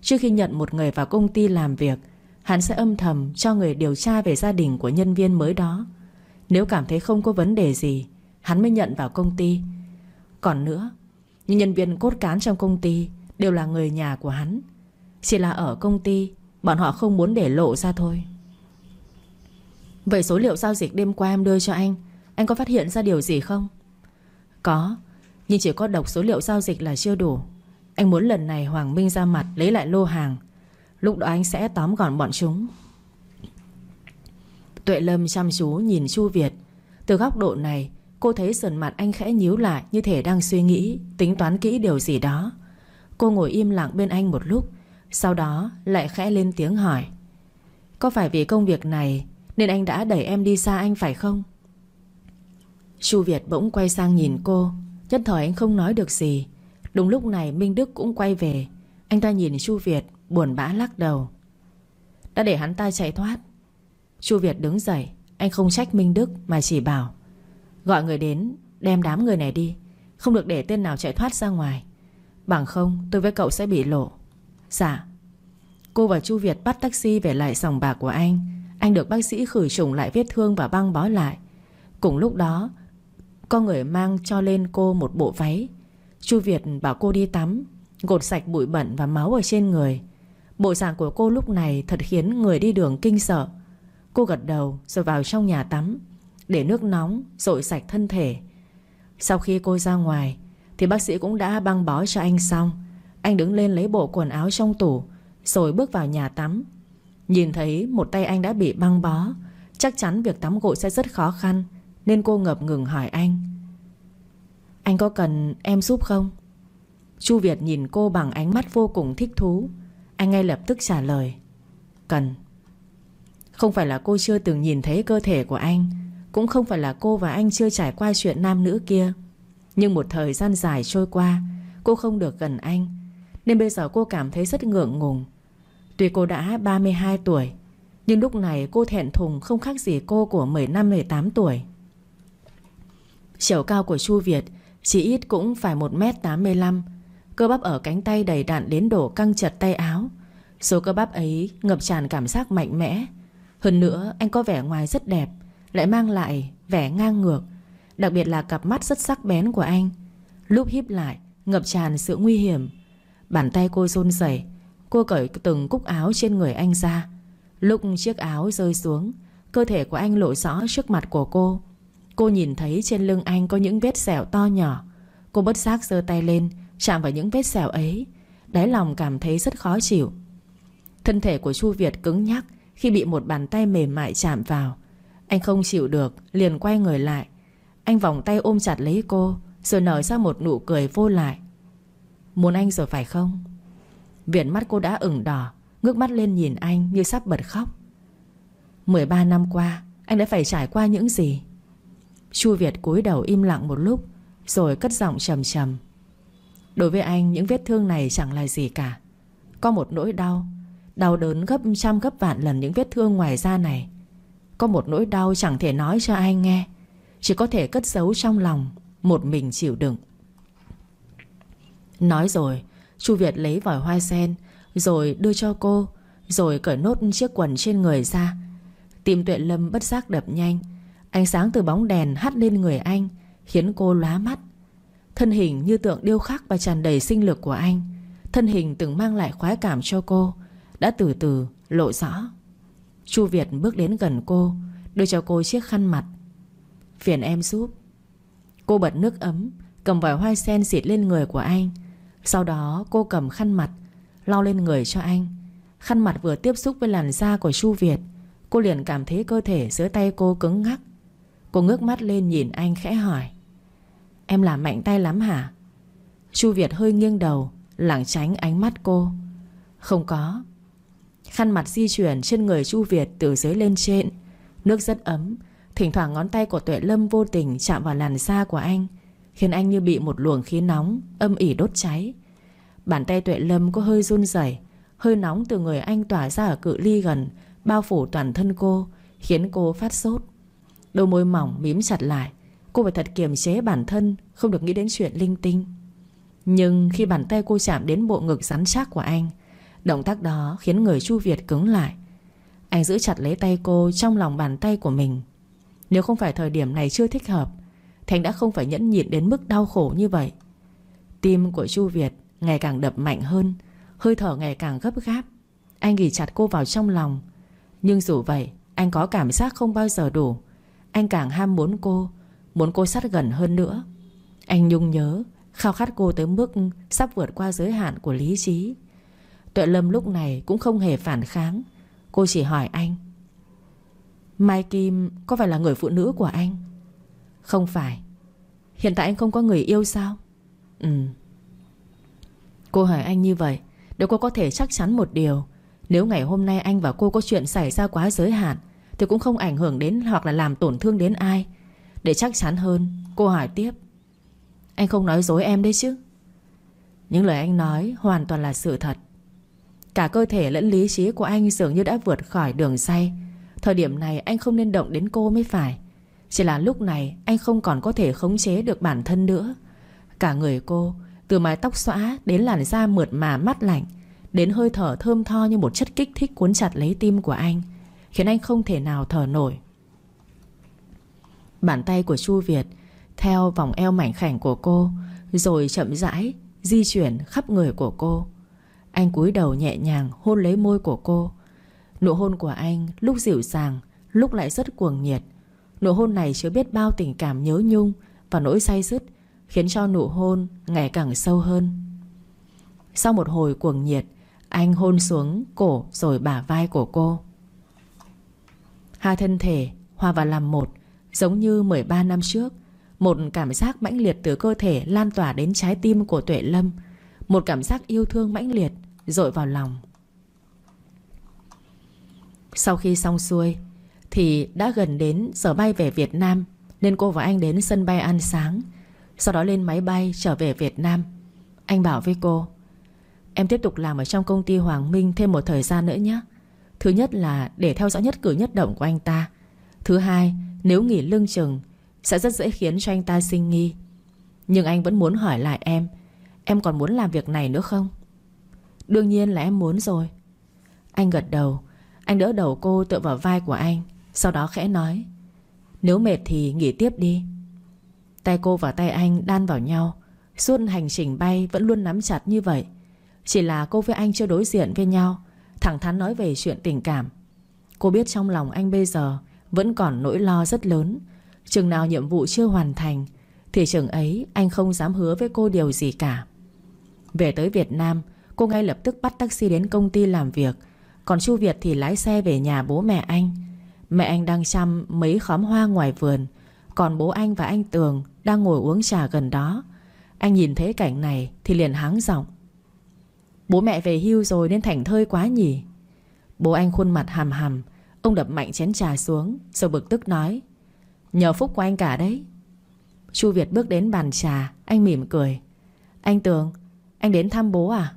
Trước khi nhận một người vào công ty làm việc, Hắn sẽ âm thầm cho người điều tra về gia đình của nhân viên mới đó. Nếu cảm thấy không có vấn đề gì, Hắn mới nhận vào công ty. Còn nữa, Những nhân viên cốt cán trong công ty Đều là người nhà của hắn. Chỉ là ở công ty, Bọn họ không muốn để lộ ra thôi. Vậy số liệu giao dịch đêm qua em đưa cho anh Anh có phát hiện ra điều gì không? Có, Nhưng chỉ có đọc số liệu giao dịch là chưa đủ. Anh muốn lần này Hoàng Minh ra mặt Lấy lại lô hàng. Lúc đó anh sẽ tóm gọn bọn chúng. Tuệ Lâm chăm chú nhìn Chu Việt. Từ góc độ này, Cô thấy sườn mặt anh khẽ nhíu lại Như thể đang suy nghĩ, Tính toán kỹ điều gì đó. Cô ngồi im lặng bên anh một lúc, Sau đó lại khẽ lên tiếng hỏi. Có phải vì công việc này Nên anh đã đẩy em đi xa anh phải không? Chu Việt bỗng quay sang nhìn cô. Nhất thời anh không nói được gì. Đúng lúc này Minh Đức cũng quay về. Anh ta nhìn Chu Việt Buồn bã lắc đầu. Đã để hắn ta chạy thoát Chu Việt đứng dậy, Anh không trách Minh Đức mà chỉ bảo, Gọi người đến, đem đám người này đi, Không được để tên nào chạy thoát ra ngoài. Bằng không, tôi với cậu sẽ bị lộ. Dạ. Cô và Chu Việt bắt taxi về lại sòng bạc của anh. Anh được bác sĩ khử trùng lại vết thương và băng bó lại. Cùng lúc đó, Có người mang cho lên cô một bộ váy. Chu Việt bảo cô đi tắm, Gột sạch bụi bẩn và máu ở trên người. Bộ dạng của cô lúc này thật khiến người đi đường kinh sợ. Cô gật đầu, rồi vào trong nhà tắm, Để nước nóng rội sạch thân thể. Sau khi cô ra ngoài, Thì bác sĩ cũng đã băng bó cho anh xong. Anh đứng lên lấy bộ quần áo trong tủ, Rồi bước vào nhà tắm. Nhìn thấy một tay anh đã bị băng bó, Chắc chắn việc tắm gội sẽ rất khó khăn, Nên cô ngập ngừng hỏi anh. Anh có cần em giúp không? Chu Việt nhìn cô bằng ánh mắt vô cùng thích thú. Anh ngay lập tức trả lời, Cần. Không phải là cô chưa từng nhìn thấy cơ thể của anh, Cũng không phải là cô và anh chưa trải qua chuyện nam nữ kia. Nhưng một thời gian dài trôi qua, Cô không được gần anh, Nên bây giờ cô cảm thấy rất ngượng ngùng. Tuy cô đã 32 tuổi, Nhưng lúc này cô thẹn thùng không khác gì cô của 15-18 tuổi. Chiều cao của Chu Việt Chỉ ít cũng phải 1m85 Cơ bắp ở cánh tay đầy đạn đến đổ căng chật tay áo. Số cơ bắp ấy ngập tràn cảm giác mạnh mẽ hơn nữa, anh có vẻ ngoài rất đẹp, Lại mang lại vẻ ngang ngược, Đặc biệt là cặp mắt rất sắc bén của anh. Lúc híp lại, Ngập tràn sự nguy hiểm. Bàn tay cô run rẩy, Cô cởi từng cúc áo trên người anh ra. Lúc chiếc áo rơi xuống, Cơ thể của anh lộ rõ trước mặt của cô. Cô nhìn thấy trên lưng anh có những vết sẹo to nhỏ. Cô bất giác giơ tay lên, Chạm vào những vết sẹo ấy. Đáy lòng cảm thấy rất khó chịu. Thân thể của Chu Việt cứng nhắc khi bị một bàn tay mềm mại chạm vào. Anh không chịu được, Liền quay người lại. Anh vòng tay ôm chặt lấy cô, Rồi nở ra một nụ cười vô lại. Muốn anh rồi phải không? Viện mắt cô đã ửng đỏ, Ngước mắt lên nhìn anh như sắp bật khóc. 13 năm qua, Anh đã phải trải qua những gì? Chu Việt cúi đầu im lặng một lúc, Rồi cất giọng trầm trầm. Đối với anh, những vết thương này chẳng là gì cả. Có một nỗi đau Đau đớn gấp trăm gấp vạn lần những vết thương ngoài da này. Có một nỗi đau chẳng thể nói cho anh nghe, Chỉ có thể cất giấu trong lòng, Một mình chịu đựng. Nói rồi, Chu Việt lấy vòi hoa sen, Rồi đưa cho cô, Rồi cởi nốt chiếc quần trên người ra. Tim tuệ lâm bất giác đập nhanh, Ánh sáng từ bóng đèn hắt lên người anh, Khiến cô lóa mắt. Thân hình như tượng điêu khắc và tràn đầy sinh lực của anh, Thân hình từng mang lại khoái cảm cho cô. Đã từ từ lộ rõ. Chu Việt bước đến gần cô, Đưa cho cô chiếc khăn mặt. Phiền em giúp. Cô bật nước ấm, Cầm vòi hoa sen xịt lên người của anh. Sau đó, cô cầm khăn mặt, Lau lên người cho anh. Khăn mặt vừa tiếp xúc với làn da của Chu Việt, Cô liền cảm thấy cơ thể dưới tay cô cứng ngắc. Cô ngước mắt lên nhìn anh khẽ hỏi, Em làm mạnh tay lắm hả? Chu Việt hơi nghiêng đầu, Lảng tránh ánh mắt cô. Không có Khăn mặt di chuyển trên người Chu Việt từ dưới lên trên. Nước rất ấm. Thỉnh thoảng ngón tay của Tuệ Lâm vô tình chạm vào làn da của anh, Khiến anh như bị một luồng khí nóng Âm ỉ đốt cháy. Bàn tay Tuệ Lâm có hơi run rẩy, Hơi nóng từ người anh tỏa ra ở cự ly gần, Bao phủ toàn thân cô, Khiến cô phát sốt. Đôi môi mỏng mím chặt lại. Cô phải thật kiềm chế bản thân, Không được nghĩ đến chuyện linh tinh. Nhưng khi bàn tay cô chạm đến bộ ngực rắn chắc của anh Động tác đó khiến người Chu Việt cứng lại. Anh giữ chặt lấy tay cô Trong lòng bàn tay của mình. Nếu không phải thời điểm này chưa thích hợp Thì anh đã không phải nhẫn nhịn đến mức đau khổ như vậy. Tim của Chu Việt Ngày càng đập mạnh hơn, Hơi thở ngày càng gấp gáp. Anh ghi chặt cô vào trong lòng. Nhưng dù vậy, Anh có cảm giác không bao giờ đủ. Anh càng ham muốn cô Muốn cô sát gần hơn nữa. Anh nhung nhớ, Khao khát cô tới mức sắp vượt qua giới hạn của lý trí. Tuệ Lâm lúc này cũng không hề phản kháng. Cô chỉ hỏi anh, Mai Kim có phải là người phụ nữ của anh? Không phải. Hiện tại anh không có người yêu sao? Ừ. Cô hỏi anh như vậy Để cô có thể chắc chắn một điều, Nếu ngày hôm nay anh và cô có chuyện xảy ra quá giới hạn, Thì cũng không ảnh hưởng đến hoặc là làm tổn thương đến ai. Để chắc chắn hơn, Cô hỏi tiếp, Anh không nói dối em đấy chứ? Những lời anh nói hoàn toàn là sự thật. Cả cơ thể lẫn lý trí của anh dường như đã vượt khỏi đường say. Thời điểm này anh không nên động đến cô mới phải. Chỉ là lúc này anh không còn có thể khống chế được bản thân nữa. Cả người cô, Từ mái tóc xõa đến làn da mượt mà mắt lạnh, Đến hơi thở thơm tho như một chất kích thích cuốn chặt lấy tim của anh, Khiến anh không thể nào thở nổi. Bàn tay của Chu Việt Theo vòng eo mảnh khảnh của cô, Rồi chậm rãi Di chuyển khắp người của cô. Anh cúi đầu nhẹ nhàng hôn lấy môi của cô. Nụ hôn của anh lúc dịu dàng, Lúc lại rất cuồng nhiệt. Nụ hôn này chứa biết bao tình cảm nhớ nhung Và nỗi say dứt Khiến cho nụ hôn ngày càng sâu hơn. Sau một hồi cuồng nhiệt, Anh hôn xuống cổ rồi bả vai của cô. Hai thân thể, hòa vào làm một, Giống như 13 năm trước. Một cảm giác mãnh liệt từ cơ thể lan tỏa đến trái tim của Tuệ Lâm. Một cảm giác yêu thương mãnh liệt Dội vào lòng. Sau khi xong xuôi, Thì đã gần đến giờ bay về Việt Nam, Nên cô và anh đến sân bay ăn sáng. Sau đó lên máy bay trở về Việt Nam. Anh bảo với cô, Em tiếp tục làm ở trong công ty Hoàng Minh Thêm một thời gian nữa nhé. Thứ nhất là để theo dõi nhất cử nhất động của anh ta. Thứ hai, Nếu nghỉ lưng chừng, Sẽ rất dễ khiến cho anh ta sinh nghi. Nhưng anh vẫn muốn hỏi lại em Em còn muốn làm việc này nữa không? Đương nhiên là em muốn rồi. Anh gật đầu. Anh đỡ đầu cô tựa vào vai của anh, Sau đó khẽ nói, Nếu mệt thì nghỉ tiếp đi. Tay cô và tay anh đan vào nhau. Suốt hành trình bay vẫn luôn nắm chặt như vậy. Chỉ là cô với anh chưa đối diện với nhau, Thẳng thắn nói về chuyện tình cảm. Cô biết trong lòng anh bây giờ Vẫn còn nỗi lo rất lớn. Chừng nào nhiệm vụ chưa hoàn thành, Thì chừng ấy anh không dám hứa với cô điều gì cả. Về tới Việt Nam, Cô ngay lập tức bắt taxi đến công ty làm việc. Còn Chu Việt thì lái xe về nhà bố mẹ anh. Mẹ anh đang chăm mấy khóm hoa ngoài vườn. Còn bố anh và anh Tường Đang ngồi uống trà gần đó. Anh nhìn thấy cảnh này Thì liền háng giọng. Bố mẹ về hưu rồi nên thảnh thơi quá nhỉ? Bố anh khuôn mặt hàm hàm, Ông đập mạnh chén trà xuống, Rồi bực tức nói. Nhờ phúc của anh cả đấy. Chu Việt bước đến bàn trà, Anh mỉm cười. Anh Tường anh đến thăm bố à?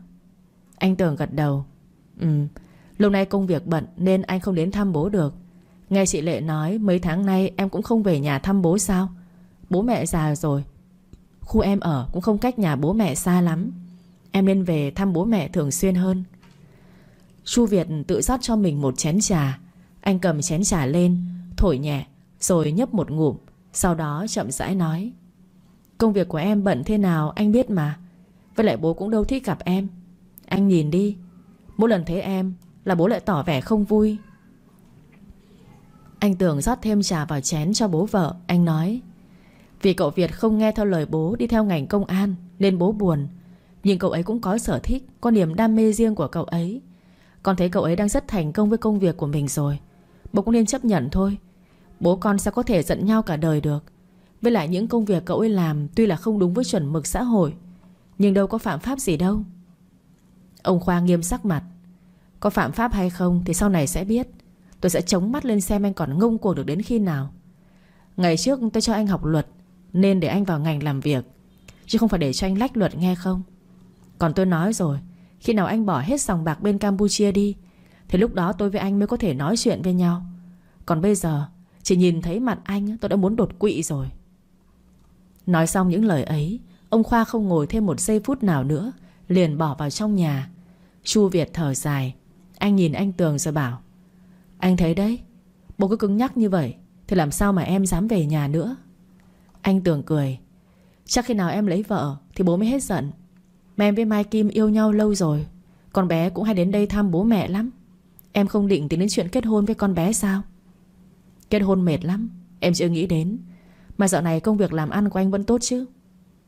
Anh Tường gật đầu. Ừ Lâu nay công việc bận nên anh không đến thăm bố được. Nghe chị Lệ nói, Mấy tháng nay em cũng không về nhà thăm bố sao? Bố mẹ già rồi. Khu em ở cũng không cách nhà bố mẹ xa lắm. Em nên về thăm bố mẹ thường xuyên hơn. Chu Việt tự rót cho mình một chén trà. Anh cầm chén trà lên, Thổi nhẹ, Rồi nhấp một ngụm. Sau đó chậm rãi nói, Công việc của em bận thế nào anh biết mà. Với lại bố cũng đâu thích gặp em. Anh nhìn đi. Mỗi lần thấy em là bố lại tỏ vẻ không vui. Anh tưởng rót thêm trà vào chén cho bố vợ. Anh nói, Vì cậu Việt không nghe theo lời bố đi theo ngành công an Nên bố buồn. Nhưng cậu ấy cũng có sở thích, Có niềm đam mê riêng của cậu ấy. Con thấy cậu ấy đang rất thành công với công việc của mình rồi. Bố cũng nên chấp nhận thôi. Bố con sao có thể giận nhau cả đời được. Với lại những công việc cậu ấy làm Tuy là không đúng với chuẩn mực xã hội nhưng đâu có phạm pháp gì đâu. Ông Khoa nghiêm sắc mặt. Có phạm pháp hay không thì sau này sẽ biết. Tôi sẽ chống mắt lên xem anh còn ngông cuồng được đến khi nào. Ngày trước tôi cho anh học luật, Nên để anh vào ngành làm việc, Chứ không phải để cho anh lách luật nghe không? Còn tôi nói rồi, Khi nào anh bỏ hết sòng bạc bên Campuchia đi, Thì lúc đó tôi với anh mới có thể nói chuyện với nhau. Còn bây giờ, Chỉ nhìn thấy mặt anh, tôi đã muốn đột quỵ rồi. Nói xong những lời ấy Ông Khoa không ngồi thêm một giây phút nào nữa, Liền bỏ vào trong nhà. Chu Việt thở dài. Anh nhìn anh Tường rồi bảo, Anh thấy đấy, Bố cứ cứng nhắc như vậy, Thì làm sao mà em dám về nhà nữa? Anh Tường cười, Chắc khi nào em lấy vợ, Thì bố mới hết giận. Mà em với Mai Kim yêu nhau lâu rồi, Con bé cũng hay đến đây thăm bố mẹ lắm. Em không định tính đến chuyện kết hôn với con bé sao? Kết hôn mệt lắm, Em chưa nghĩ đến. Mà dạo này công việc làm ăn của anh vẫn tốt chứ.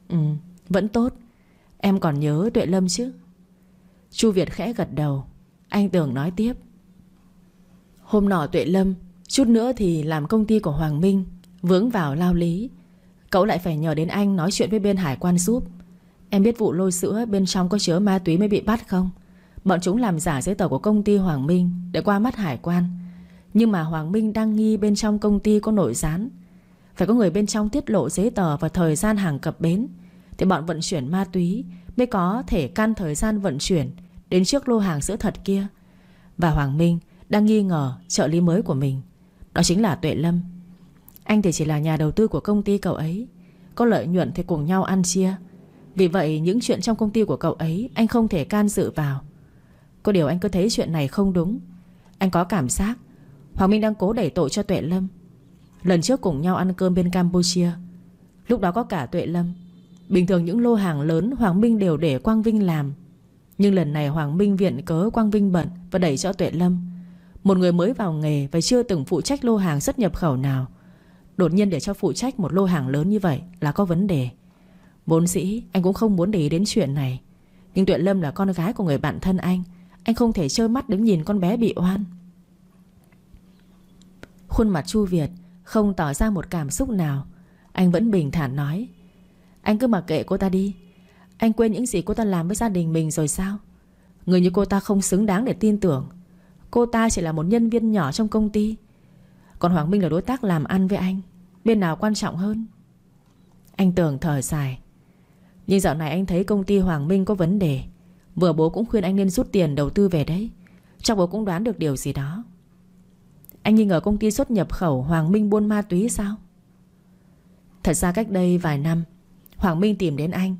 Ừ vẫn tốt. Em còn nhớ Tuệ Lâm chứ? Chu Việt khẽ gật đầu. Anh tưởng nói tiếp. Hôm nọ Tuệ Lâm, Chút nữa thì làm công ty của Hoàng Minh, Vướng vào lao lý. Cậu lại phải nhờ đến anh nói chuyện với bên hải quan giúp. Em biết vụ lôi sữa bên trong có chứa ma túy mới bị bắt không? Bọn chúng làm giả giấy tờ của công ty Hoàng Minh Để qua mắt hải quan. Nhưng mà Hoàng Minh đang nghi bên trong công ty có nội gián phải có người bên trong tiết lộ giấy tờ và thời gian hàng cập bến. Thì bọn vận chuyển ma túy Mới có thể can thời gian vận chuyển Đến trước lô hàng sữa thật kia. Và Hoàng Minh đang nghi ngờ trợ lý mới của mình. Đó chính là Tuệ Lâm. Anh thì chỉ là nhà đầu tư của công ty cậu ấy. Có lợi nhuận thì cùng nhau ăn chia. Vì vậy, những chuyện trong công ty của cậu ấy Anh không thể can dự vào. Có điều anh cứ thấy chuyện này không đúng. Anh có cảm giác Hoàng Minh đang cố đẩy tội cho Tuệ Lâm. Lần trước cùng nhau ăn cơm bên Campuchia. Lúc đó có cả Tuệ Lâm. Bình thường những lô hàng lớn Hoàng Minh đều để Quang Vinh làm. Nhưng lần này Hoàng Minh viện cớ Quang Vinh bận Và đẩy cho Tuệ Lâm. Một người mới vào nghề và chưa từng phụ trách lô hàng xuất nhập khẩu nào. Đột nhiên để cho phụ trách một lô hàng lớn như vậy Là có vấn đề. Vốn dĩ, anh cũng không muốn để ý đến chuyện này. Nhưng Tuệ Lâm là con gái của người bạn thân anh. Anh không thể trơ mắt đứng nhìn con bé bị oan. Khuôn mặt Chu Việt không tỏ ra một cảm xúc nào. Anh vẫn bình thản nói, Anh cứ mặc kệ cô ta đi. Anh quên những gì cô ta làm với gia đình mình rồi sao? Người như cô ta không xứng đáng để tin tưởng. Cô ta chỉ là một nhân viên nhỏ trong công ty. Còn Hoàng Minh là đối tác làm ăn với anh. Bên nào quan trọng hơn? Anh tưởng thở dài. Nhưng dạo này anh thấy công ty Hoàng Minh có vấn đề. Vừa bố cũng khuyên anh nên rút tiền đầu tư về đấy. Chắc bố cũng đoán được điều gì đó. Anh nghi ngờ công ty xuất nhập khẩu Hoàng Minh buôn ma túy sao? Thật ra cách đây vài năm, Hoàng Minh tìm đến anh,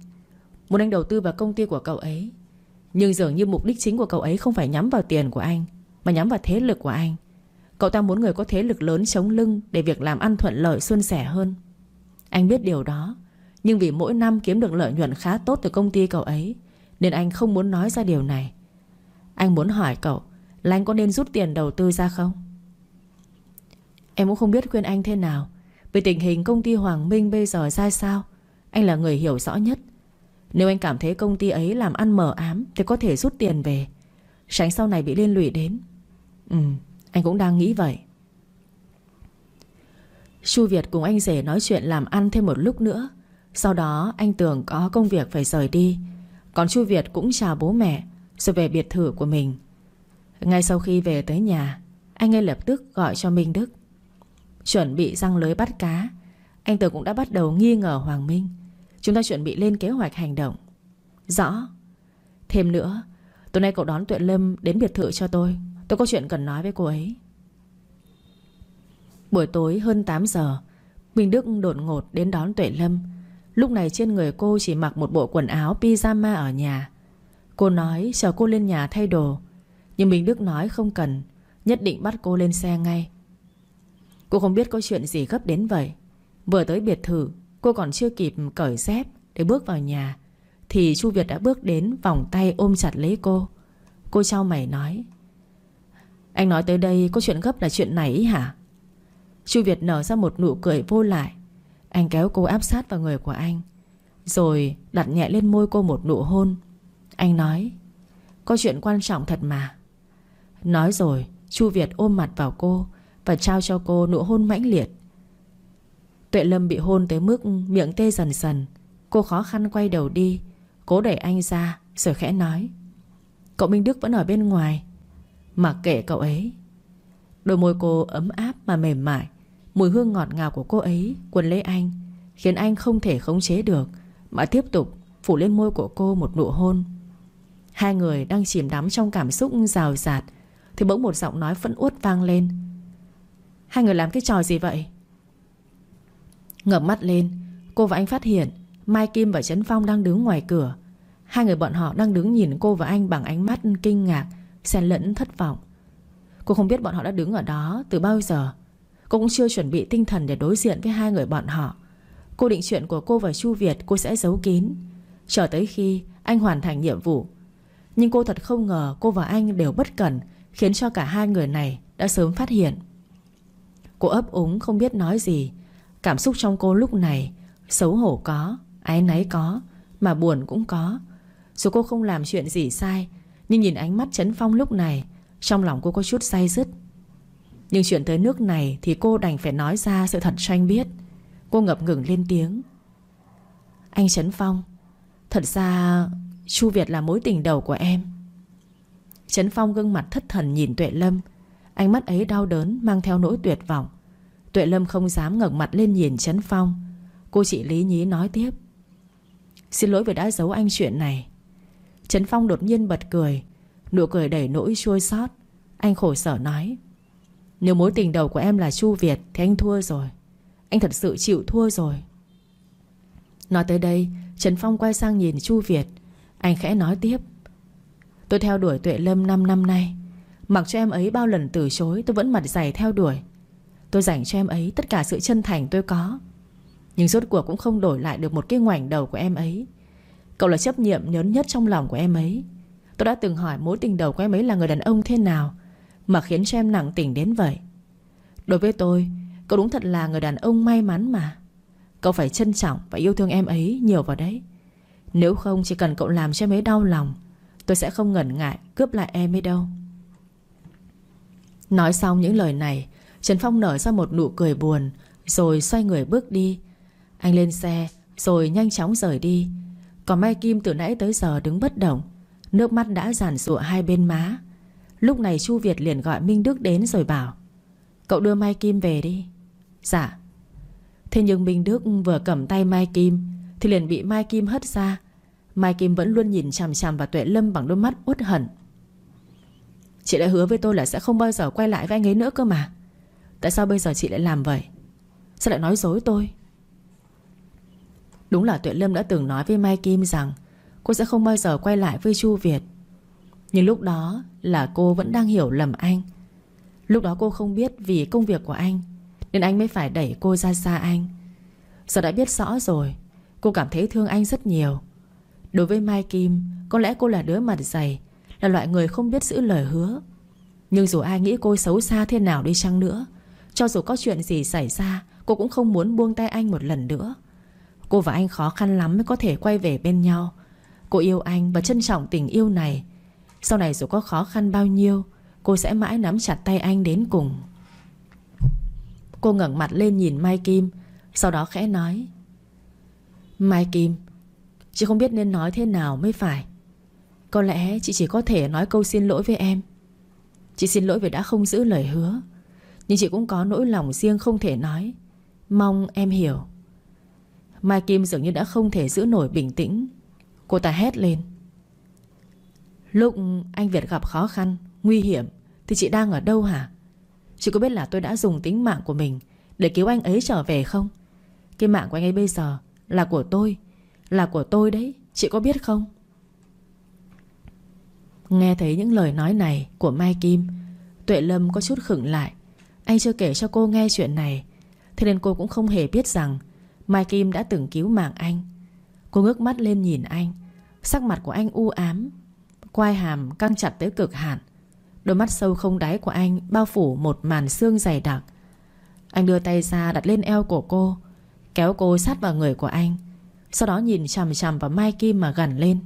Muốn anh đầu tư vào công ty của cậu ấy. Nhưng dường như mục đích chính của cậu ấy Không phải nhắm vào tiền của anh, Mà nhắm vào thế lực của anh. Cậu ta muốn người có thế lực lớn chống lưng Để việc làm ăn thuận lợi xuân sẻ hơn. Anh biết điều đó, Nhưng vì mỗi năm kiếm được lợi nhuận khá tốt từ công ty cậu ấy, Nên anh không muốn nói ra điều này. Anh muốn hỏi cậu Là anh có nên rút tiền đầu tư ra không? Em cũng không biết khuyên anh thế nào. Vì tình hình công ty Hoàng Minh bây giờ ra sao, Anh là người hiểu rõ nhất. Nếu anh cảm thấy công ty ấy làm ăn mờ ám Thì có thể rút tiền về. Tránh sau này bị liên lụy đến. Ừ anh cũng đang nghĩ vậy. Chu Việt cùng anh rể nói chuyện làm ăn thêm một lúc nữa. Sau đó, anh tưởng có công việc phải rời đi. Còn Chu Việt cũng chào bố mẹ, Rồi về biệt thự của mình. Ngay sau khi về tới nhà, Anh ngay lập tức gọi cho Minh Đức. Chuẩn bị răng lưới bắt cá. Anh Tường cũng đã bắt đầu nghi ngờ Hoàng Minh. Chúng ta chuẩn bị lên kế hoạch hành động. Rõ. Thêm nữa, Tối nay cậu đón Tuệ Lâm đến biệt thự cho tôi. Tôi có chuyện cần nói với cô ấy. Buổi tối hơn 8 giờ, Minh Đức đột ngột đến đón Tuệ Lâm. Lúc này trên người cô chỉ mặc một bộ quần áo pyjama ở nhà. Cô nói chờ cô lên nhà thay đồ. Nhưng Minh Đức nói không cần, Nhất định bắt cô lên xe ngay. Cô không biết có chuyện gì gấp đến vậy. Vừa tới biệt thự, Cô còn chưa kịp cởi dép Để bước vào nhà, Thì Chu Việt đã bước đến vòng tay ôm chặt lấy cô. Cô trao mày nói, anh nói tới đây có chuyện gấp là chuyện này ý hả? Chu Việt nở ra một nụ cười vô lại. Anh kéo cô áp sát vào người của anh, Rồi đặt nhẹ lên môi cô một nụ hôn. Anh nói, Có chuyện quan trọng thật mà. Nói rồi, Chu Việt ôm mặt vào cô và trao cho cô nụ hôn mãnh liệt. Tuệ Lâm bị hôn tới mức Miệng tê dần dần. Cô khó khăn quay đầu đi, Cố đẩy anh ra, Rồi khẽ nói, Cậu Minh Đức vẫn ở bên ngoài. Mặc kệ cậu ấy. Đôi môi cô ấm áp mà mềm mại, Mùi hương ngọt ngào của cô ấy Quần lấy anh, Khiến anh không thể khống chế được, Mà tiếp tục phủ lên môi của cô một nụ hôn. Hai người đang chìm đắm trong cảm xúc rào rạt, Thì bỗng một giọng nói phẫn uất vang lên. Hai người làm cái trò gì vậy? Ngập mắt lên, Cô và anh phát hiện Mai Kim và Trấn Phong đang đứng ngoài cửa. Hai người bọn họ đang đứng nhìn cô và anh bằng ánh mắt kinh ngạc, Xen lẫn thất vọng. Cô không biết bọn họ đã đứng ở đó từ bao giờ. Cô cũng chưa chuẩn bị tinh thần để đối diện với hai người bọn họ. Cô định chuyện của cô và Chu Việt cô sẽ giấu kín, Chờ tới khi anh hoàn thành nhiệm vụ. Nhưng cô thật không ngờ cô và anh đều bất cẩn, Khiến cho cả hai người này đã sớm phát hiện. Cô ấp úng không biết nói gì. Cảm xúc trong cô lúc này, Xấu hổ có Ái náy có, Mà buồn cũng có. Dù cô không làm chuyện gì sai, nhưng nhìn ánh mắt Trấn Phong lúc này, Trong lòng cô có chút say dứt. Nhưng chuyện tới nước này Thì cô đành phải nói ra sự thật cho anh biết. Cô ngập ngừng lên tiếng. Anh Trấn Phong, Thật ra Chu Việt là mối tình đầu của em. Trấn Phong gương mặt thất thần nhìn Tuệ Lâm. Ánh mắt ấy đau đớn, Mang theo nỗi tuyệt vọng. Tuệ Lâm không dám ngẩng mặt lên nhìn Trấn Phong. Cô chị Lý Nhí nói tiếp. Xin lỗi vì đã giấu anh chuyện này. Trấn Phong đột nhiên bật cười. Nụ cười đầy nỗi chua xót. Anh khổ sở nói. Nếu mối tình đầu của em là Chu Việt Thì anh thua rồi. Anh thật sự chịu thua rồi. Nói tới đây, Trấn Phong quay sang nhìn Chu Việt. Anh khẽ nói tiếp. Tôi theo đuổi Tuệ Lâm 5 năm nay. Mặc cho em ấy bao lần từ chối, Tôi vẫn mặt dày theo đuổi. Tôi dành cho em ấy tất cả sự chân thành tôi có. Nhưng rốt cuộc cũng không đổi lại được Một cái ngoảnh đầu của em ấy. Cậu là chấp nhiệm nhớn nhất trong lòng của em ấy. Tôi đã từng hỏi mối tình đầu của em ấy là người đàn ông thế nào, Mà khiến cho em nặng tình đến vậy. Đối với tôi, Cậu đúng thật là người đàn ông may mắn mà. Cậu phải trân trọng và yêu thương em ấy nhiều vào đấy. Nếu không, chỉ cần cậu làm cho em ấy đau lòng, Tôi sẽ không ngần ngại cướp lại em ấy đâu. Nói xong những lời này, Trần Phong nở ra một nụ cười buồn, Rồi xoay người bước đi. Anh lên xe, Rồi nhanh chóng rời đi. Còn Mai Kim từ nãy tới giờ đứng bất động, Nước mắt đã giản rụa hai bên má. Lúc này Chu Việt liền gọi Minh Đức đến rồi bảo, Cậu đưa Mai Kim về đi. Dạ. Thế nhưng Minh Đức vừa cầm tay Mai Kim, Thì liền bị Mai Kim hất ra. Mai Kim vẫn luôn nhìn chằm chằm vào Tuệ Lâm bằng đôi mắt uất hận. Chị đã hứa với tôi là sẽ không bao giờ quay lại với anh ấy nữa cơ mà. Tại sao bây giờ chị lại làm vậy? Sao lại nói dối tôi? Đúng là Tuệ Lâm đã từng nói với Mai Kim rằng Cô sẽ không bao giờ quay lại với Chu Việt. Nhưng lúc đó là cô vẫn đang hiểu lầm anh. Lúc đó cô không biết vì công việc của anh, Nên anh mới phải đẩy cô ra xa anh. Giờ đã biết rõ rồi, Cô cảm thấy thương anh rất nhiều. Đối với Mai Kim, Có lẽ cô là đứa mặt dày là loại người không biết giữ lời hứa. Nhưng dù ai nghĩ cô xấu xa thế nào đi chăng nữa, Cho dù có chuyện gì xảy ra, Cô cũng không muốn buông tay anh một lần nữa. Cô và anh khó khăn lắm mới có thể quay về bên nhau. Cô yêu anh và trân trọng tình yêu này. Sau này dù có khó khăn bao nhiêu, Cô sẽ mãi nắm chặt tay anh đến cùng. Cô ngẩng mặt lên nhìn Mai Kim, Sau đó khẽ nói, Mai Kim, Chị không biết nên nói thế nào mới phải. Có lẽ chị chỉ có thể nói câu xin lỗi với em. Chị xin lỗi vì đã không giữ lời hứa. Nhưng chị cũng có nỗi lòng riêng không thể nói. Mong em hiểu. Mai Kim dường như đã không thể giữ nổi bình tĩnh. Cô ta hét lên. Lúc anh Việt gặp khó khăn, Nguy hiểm, Thì chị đang ở đâu hả? Chị có biết là tôi đã dùng tính mạng của mình Để cứu anh ấy trở về không? Cái mạng của anh ấy bây giờ Là của tôi, Là của tôi đấy, Chị có biết không? Nghe thấy những lời nói này Của Mai Kim, Tuệ Lâm có chút khửng lại. Anh chưa kể cho cô nghe chuyện này, Thế nên cô cũng không hề biết rằng Mai Kim đã từng cứu mạng anh. Cô ngước mắt lên nhìn anh, Sắc mặt của anh u ám, Quai hàm căng chặt tới cực hạn. Đôi mắt sâu không đáy của anh Bao phủ một màn xương dày đặc. Anh đưa tay ra đặt lên eo của cô, Kéo cô sát vào người của anh, Sau đó nhìn chằm chằm vào Mai Kim mà gần lên.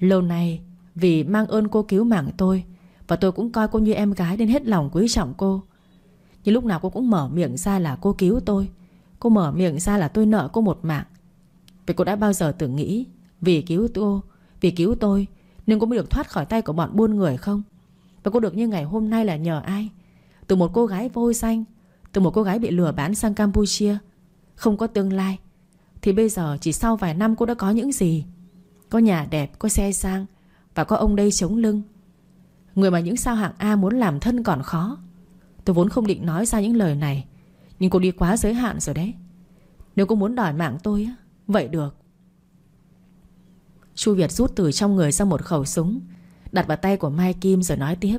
Lâu nay vì mang ơn cô cứu mạng tôi. Và tôi cũng coi cô như em gái Nên hết lòng quý trọng cô. Nhưng lúc nào cô cũng mở miệng ra là cô cứu tôi. Cô mở miệng ra là tôi nợ cô một mạng. Vậy cô đã bao giờ tưởng nghĩ Vì cứu tôi Vì cứu tôi Nên cô mới được thoát khỏi tay của bọn buôn người không? Và cô được như ngày hôm nay là nhờ ai? Từ một cô gái vô danh Từ một cô gái bị lừa bán sang Campuchia Không có tương lai Thì bây giờ chỉ sau vài năm cô đã có những gì? Có nhà đẹp, có xe sang và có ông đây chống lưng. Người mà những sao hạng A muốn làm thân còn khó. Tôi vốn không định nói ra những lời này, nhưng cô đi quá giới hạn rồi đấy. Nếu cô muốn đòi mạng tôi á, Vậy được. Chu Việt rút từ trong người ra một khẩu súng, Đặt vào tay của Mai Kim rồi nói tiếp.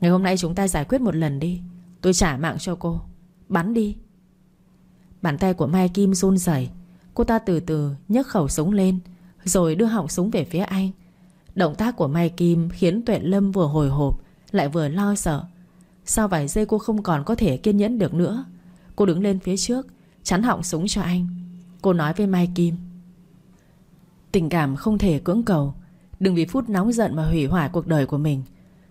Ngày hôm nay chúng ta giải quyết một lần đi, Tôi trả mạng cho cô. Bắn đi. Bàn tay của Mai Kim run rẩy, Cô ta từ từ nhấc khẩu súng lên, Rồi đưa họng súng về phía anh. Động tác của Mai Kim khiến Tuệ Lâm vừa hồi hộp, Lại vừa lo sợ. Sau vài giây cô không còn có thể kiên nhẫn được nữa. Cô đứng lên phía trước, Chắn họng súng cho anh. Cô nói với Mai Kim, Tình cảm không thể cưỡng cầu. Đừng vì phút nóng giận mà hủy hoại cuộc đời của mình.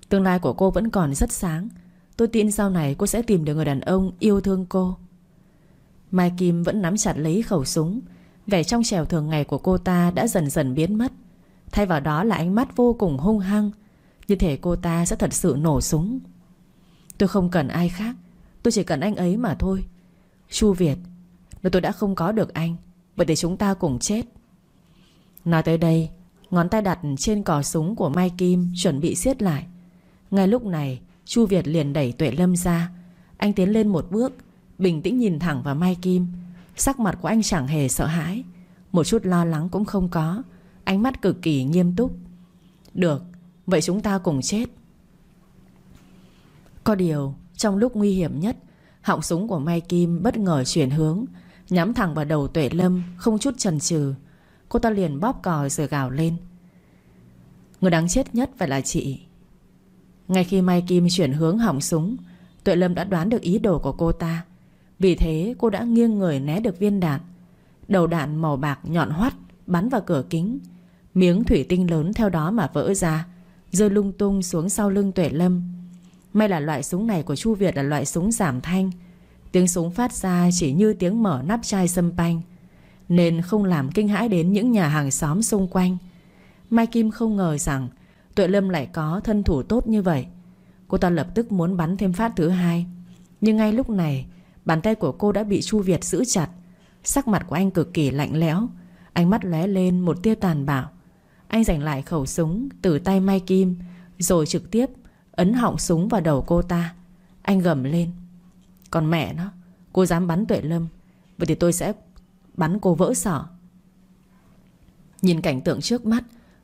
Tương lai của cô vẫn còn rất sáng. Tôi tin sau này cô sẽ tìm được người đàn ông yêu thương cô. Mai Kim vẫn nắm chặt lấy khẩu súng. Vẻ trong trèo thường ngày của cô ta đã dần dần biến mất. Thay vào đó là ánh mắt vô cùng hung hăng. Như thể cô ta sẽ thật sự nổ súng. Tôi không cần ai khác. Tôi chỉ cần anh ấy mà thôi. Chu Việt, Nếu tôi đã không có được anh, Vậy để chúng ta cùng chết. Nói tới đây, Ngón tay đặt trên cò súng của Mai Kim Chuẩn bị siết lại. Ngay lúc này, Chu Việt liền đẩy Tuệ Lâm ra. Anh tiến lên một bước, Bình tĩnh nhìn thẳng vào Mai Kim. Sắc mặt của anh chẳng hề sợ hãi. Một chút lo lắng cũng không có. Ánh mắt cực kỳ nghiêm túc. Được, vậy chúng ta cùng chết. Có điều Trong lúc nguy hiểm nhất Họng súng của Mai Kim bất ngờ chuyển hướng Nhắm thẳng vào đầu Tuệ Lâm Không chút chần chừ. Cô ta liền bóp còi rồi gào lên. Người đáng chết nhất phải là chị. Ngay khi Mai Kim chuyển hướng hỏng súng Tuệ Lâm đã đoán được ý đồ của cô ta. Vì thế cô đã nghiêng người né được viên đạn. Đầu đạn màu bạc nhọn hoắt Bắn vào cửa kính. Miếng thủy tinh lớn theo đó mà vỡ ra, Rơi lung tung xuống sau lưng Tuệ Lâm. May là loại súng này của Chu Việt là loại súng giảm thanh. Tiếng súng phát ra chỉ như tiếng mở nắp chai sâm panh, Nên không làm kinh hãi đến những nhà hàng xóm xung quanh. Mai Kim không ngờ rằng Tuệ Lâm lại có thân thủ tốt như vậy. Cô ta lập tức muốn bắn thêm phát thứ hai. Nhưng ngay lúc này, Bàn tay của cô đã bị Chu Việt giữ chặt, Sắc mặt của anh cực kỳ lạnh lẽo. Ánh mắt lóe lên một tia tàn bạo. Anh giành lại khẩu súng, từ tay Mai Kim, Rồi trực tiếp Ấn họng súng vào đầu cô ta. Anh gầm lên. Còn mẹ nó, Cô dám bắn Tuệ Lâm, Vậy thì tôi sẽ bắn cô vỡ sọ. Nhìn cảnh tượng trước mắt,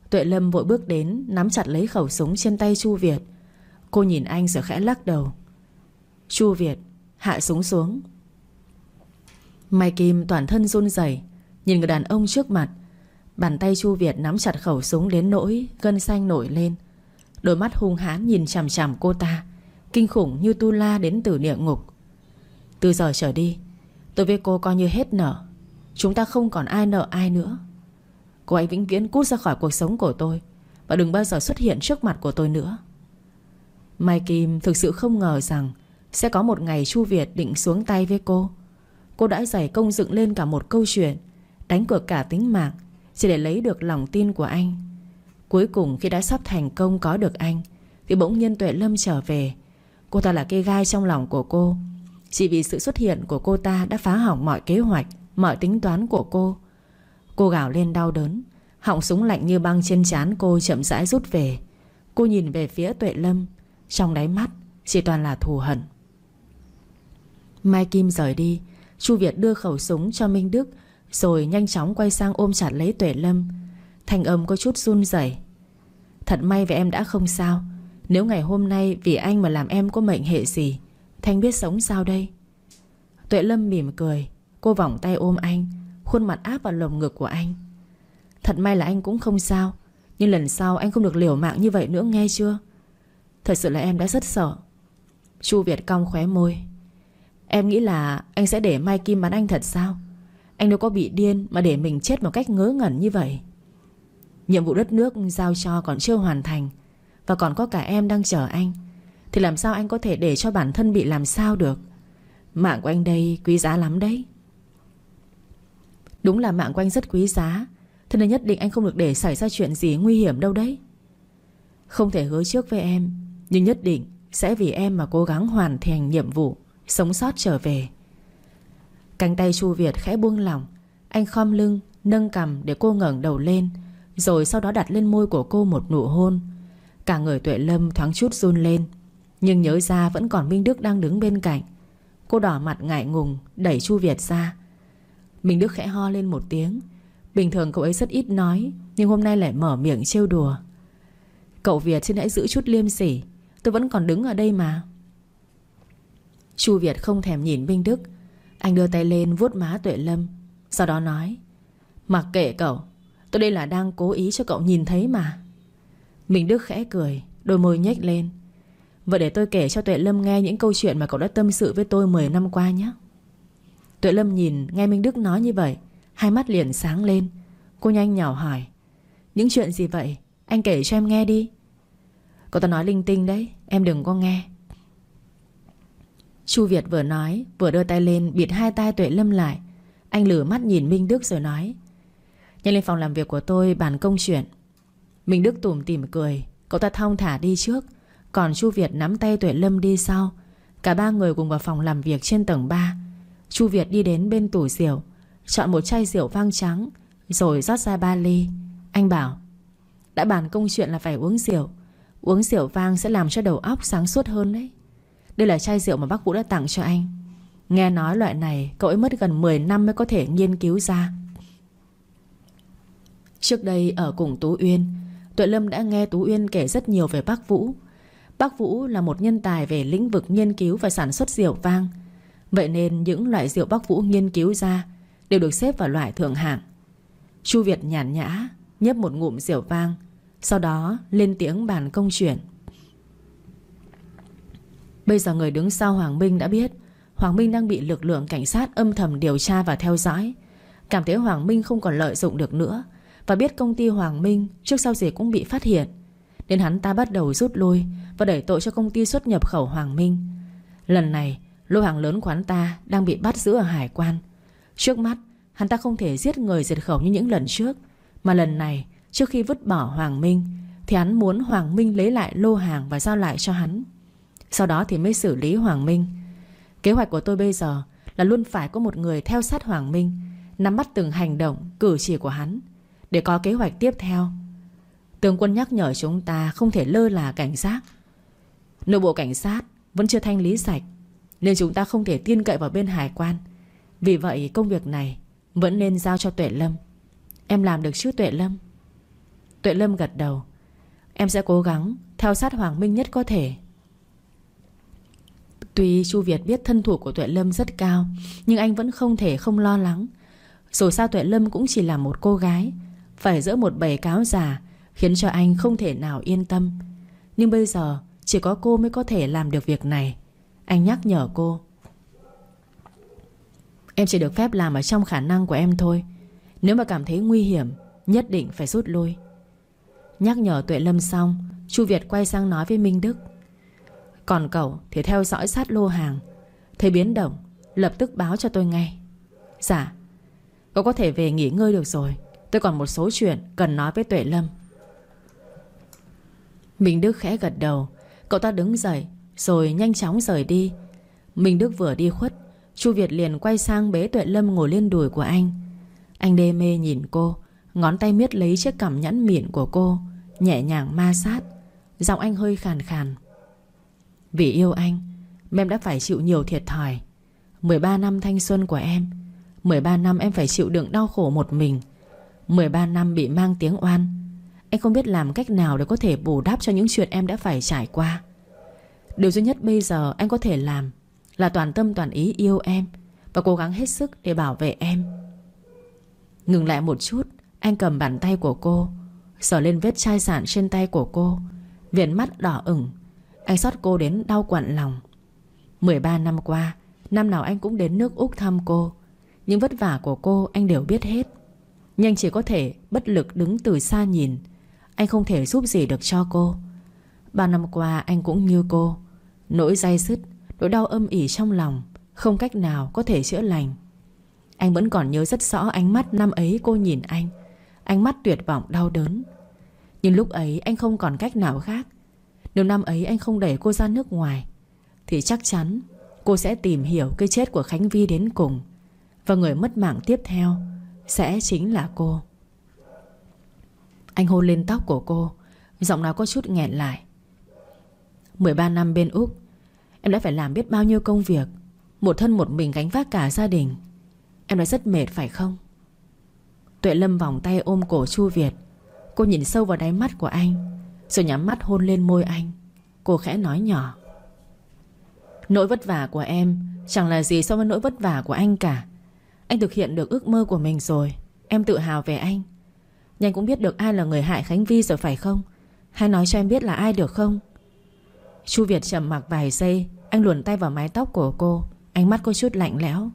Tuệ Lâm vội bước đến, Nắm chặt lấy khẩu súng trên tay Chu Việt. Cô nhìn anh rồi khẽ lắc đầu. Chu Việt, Hạ súng xuống. Mai Kim toàn thân run rẩy Nhìn người đàn ông trước mặt, Bàn tay Chu Việt nắm chặt khẩu súng đến nỗi Gân xanh nổi lên. Đôi mắt hung hãn nhìn chằm chằm cô ta, Kinh khủng như tu la đến từ địa ngục. Từ giờ trở đi, Tôi với cô coi như hết nợ, Chúng ta không còn ai nợ ai nữa. Cô ấy vĩnh viễn cút ra khỏi cuộc sống của tôi Và đừng bao giờ xuất hiện trước mặt của tôi nữa. Mai Kim thực sự không ngờ rằng Sẽ có một ngày Chu Việt định xuống tay với cô. Cô đã giải công dựng lên cả một câu chuyện Đánh cược cả tính mạng, Chỉ để lấy được lòng tin của anh. Cuối cùng khi đã sắp thành công có được anh, Thì bỗng nhiên Tuệ Lâm trở về. Cô ta là cây gai trong lòng của cô. Chỉ vì sự xuất hiện của cô ta Đã phá hỏng mọi kế hoạch, Mọi tính toán của cô. Cô gào lên đau đớn, Họng súng lạnh như băng trên trán cô chậm rãi rút về. Cô nhìn về phía Tuệ Lâm, Trong đáy mắt Chỉ toàn là thù hận. Mai Kim rời đi, Chu Việt đưa khẩu súng cho Minh Đức rồi nhanh chóng quay sang ôm chặt lấy Tuệ Lâm. Thành âm có chút run rẩy. Thật may vì em đã không sao. Nếu ngày hôm nay vì anh mà làm em có mệnh hệ gì, Thanh biết sống sao đây? Tuệ Lâm mỉm cười. Cô vòng tay ôm anh. Khuôn mặt áp vào lồng ngực của anh. Thật may là anh cũng không sao. Nhưng lần sau anh không được liều mạng như vậy nữa nghe chưa? Thật sự là em đã rất sợ. Chu Việt cong khóe môi. Em nghĩ là anh sẽ để Mai Kim bắn anh thật sao? Anh đâu có bị điên Mà để mình chết một cách ngớ ngẩn như vậy. Nhiệm vụ đất nước giao cho còn chưa hoàn thành, Và còn có cả em đang chờ anh, Thì làm sao anh có thể để cho bản thân bị làm sao được? Mạng của anh đây quý giá lắm đấy. Đúng là mạng của anh rất quý giá, Thế nên nhất định anh không được để xảy ra chuyện gì nguy hiểm đâu đấy. Không thể hứa trước với em, Nhưng nhất định sẽ vì em mà cố gắng hoàn thành nhiệm vụ, Sống sót trở về. Cánh tay Chu Việt khẽ buông lỏng, Anh khom lưng, Nâng cầm để cô ngẩng đầu lên, Rồi sau đó đặt lên môi của cô một nụ hôn. Cả người Tuệ Lâm thoáng chút run lên, Nhưng nhớ ra vẫn còn Minh Đức đang đứng bên cạnh. Cô đỏ mặt ngại ngùng, Đẩy Chu Việt ra. Minh Đức khẽ ho lên một tiếng. Bình thường cậu ấy rất ít nói, Nhưng hôm nay lại mở miệng trêu đùa. Cậu Việt xin hãy giữ chút liêm sỉ, Tôi vẫn còn đứng ở đây mà. Chu Việt không thèm nhìn Minh Đức anh đưa tay lên vuốt má Tuệ Lâm, Sau đó nói, Mặc kệ cậu, Tôi đây là đang cố ý cho cậu nhìn thấy mà. Minh Đức khẽ cười, Đôi môi nhếch lên. Vậy để tôi kể cho Tuệ Lâm nghe những câu chuyện Mà cậu đã tâm sự với tôi 10 năm qua nhé. Tuệ Lâm nhìn nghe Minh Đức nói như vậy, Hai mắt liền sáng lên. Cô nhanh nhỏ hỏi, Những chuyện gì vậy? Anh kể cho em nghe đi. Cậu ta nói linh tinh đấy, Em đừng có nghe. Chu Việt vừa nói, Vừa đưa tay lên bịt hai tay Tuệ Lâm lại. Anh lửa mắt nhìn Minh Đức rồi nói, Nhanh lên phòng làm việc của tôi bàn công chuyện. Minh Đức tủm tỉm cười, Cậu ta thong thả đi trước. Còn Chu Việt nắm tay Tuệ Lâm đi sau. Cả ba người cùng vào phòng làm việc trên tầng 3 Chu Việt đi đến bên tủ rượu, Chọn một chai rượu vang trắng, Rồi rót ra ba ly. Anh bảo, Đã bàn công chuyện là phải uống rượu. Uống rượu vang sẽ làm cho đầu óc sáng suốt hơn đấy. Đây là chai rượu mà bác Vũ đã tặng cho anh. Nghe nói loại này, Cậu ấy mất gần 10 năm mới có thể nghiên cứu ra. Trước đây, ở cùng Tú Uyên, Tuệ Lâm đã nghe Tú Uyên kể rất nhiều về bác Vũ. Bác Vũ là một nhân tài về lĩnh vực nghiên cứu và sản xuất rượu vang. Vậy nên những loại rượu bác Vũ nghiên cứu ra Đều được xếp vào loại thượng hạng. Chu Việt nhàn nhã, Nhấp một ngụm rượu vang, Sau đó lên tiếng bàn công chuyện. Bây giờ người đứng sau Hoàng Minh đã biết, Hoàng Minh đang bị lực lượng cảnh sát âm thầm điều tra và theo dõi. Cảm thấy Hoàng Minh không còn lợi dụng được nữa, Và biết công ty Hoàng Minh trước sau gì cũng bị phát hiện, Nên hắn ta bắt đầu rút lui Và đẩy tội cho công ty xuất nhập khẩu Hoàng Minh. Lần này, lô hàng lớn của hắn ta đang bị bắt giữ ở hải quan. Trước mắt, Hắn ta không thể giết người diệt khẩu như những lần trước, Mà lần này, trước khi vứt bỏ Hoàng Minh, Thì hắn muốn Hoàng Minh lấy lại lô hàng Và giao lại cho hắn. Sau đó thì mới xử lý Hoàng Minh. Kế hoạch của tôi bây giờ Là luôn phải có một người theo sát Hoàng Minh Nắm bắt từng hành động, cử chỉ của hắn Để có kế hoạch tiếp theo. Tướng quân nhắc nhở chúng ta Không thể lơ là cảnh sát. Nội bộ cảnh sát vẫn chưa thanh lý sạch Nên chúng ta không thể tin cậy vào bên hải quan. Vì vậy công việc này Vẫn nên giao cho Tuệ Lâm. Em làm được chứ Tuệ Lâm? Tuệ Lâm gật đầu. Em sẽ cố gắng theo sát Hoàng Minh nhất có thể. Tuy Chu Việt biết thân thủ của Tuệ Lâm rất cao, Nhưng anh vẫn không thể không lo lắng. Dù sao Tuệ Lâm cũng chỉ là một cô gái, Phải dỡ một bầy cáo già, Khiến cho anh không thể nào yên tâm. Nhưng bây giờ, Chỉ có cô mới có thể làm được việc này. Anh nhắc nhở cô. Em chỉ được phép làm ở trong khả năng của em thôi. Nếu mà cảm thấy nguy hiểm, Nhất định phải rút lui. Nhắc nhở Tuệ Lâm xong, Chu Việt quay sang nói với Minh Đức. Còn cậu thì theo dõi sát lô hàng. Thấy biến động, Lập tức báo cho tôi ngay. Dạ Cậu có thể về nghỉ ngơi được rồi. Tôi còn một số chuyện cần nói với Tuệ Lâm. Minh Đức khẽ gật đầu. Cậu ta đứng dậy, Rồi nhanh chóng rời đi. Minh Đức vừa đi khuất, Chu Việt liền quay sang bế Tuệ Lâm ngồi lên đùi của anh. Anh đê mê nhìn cô, Ngón tay miết lấy chiếc cằm nhẵn mịn của cô, Nhẹ nhàng ma sát. Giọng anh hơi khàn khàn. Vì yêu anh, Mà em đã phải chịu nhiều thiệt thòi. 13 năm thanh xuân của em 13 năm em phải chịu đựng đau khổ một mình. 13 năm bị mang tiếng oan Anh không biết làm cách nào để có thể bù đắp cho những chuyện em đã phải trải qua. Điều duy nhất bây giờ anh có thể làm Là toàn tâm toàn ý yêu em Và cố gắng hết sức để bảo vệ em. Ngừng lại một chút, Anh cầm bàn tay của cô, Sờ lên vết chai sản trên tay của cô, Viền mắt đỏ ửng anh xót cô đến đau quặn lòng. 13 năm qua, Năm nào anh cũng đến nước Úc thăm cô. Những vất vả của cô anh đều biết hết. Nhưng anh chỉ có thể bất lực đứng từ xa nhìn. Anh không thể giúp gì được cho cô. Ba năm qua anh cũng như cô. Nỗi dai dứt, Nỗi đau âm ỉ trong lòng, Không cách nào có thể chữa lành. Anh vẫn còn nhớ rất rõ ánh mắt năm ấy cô nhìn anh. Ánh mắt tuyệt vọng đau đớn. Nhưng lúc ấy anh không còn cách nào khác. Nếu năm ấy anh không đẩy cô ra nước ngoài, Thì chắc chắn Cô sẽ tìm hiểu cái chết của Khánh Vi đến cùng. Và người mất mạng tiếp theo Sẽ chính là cô. Anh hôn lên tóc của cô, Giọng nào có chút nghẹn lại. 13 năm bên Úc, Em đã phải làm biết bao nhiêu công việc, Một thân một mình gánh vác cả gia đình. Em đã rất mệt, phải không? Tuệ Lâm vòng tay ôm cổ Chu Việt. Cô nhìn sâu vào đáy mắt của anh. Rồi nhắm mắt hôn lên môi anh. Cô khẽ nói nhỏ. Nỗi vất vả của em Chẳng là gì so với nỗi vất vả của anh cả. Anh thực hiện được ước mơ của mình rồi. Em tự hào về anh. Nhanh cũng biết được ai là người hại Khánh Vi rồi phải không? Hay nói cho em biết là ai được không? Chu Việt trầm mặc vài giây. Anh luồn tay vào mái tóc của cô. Ánh mắt có chút lạnh lẽo.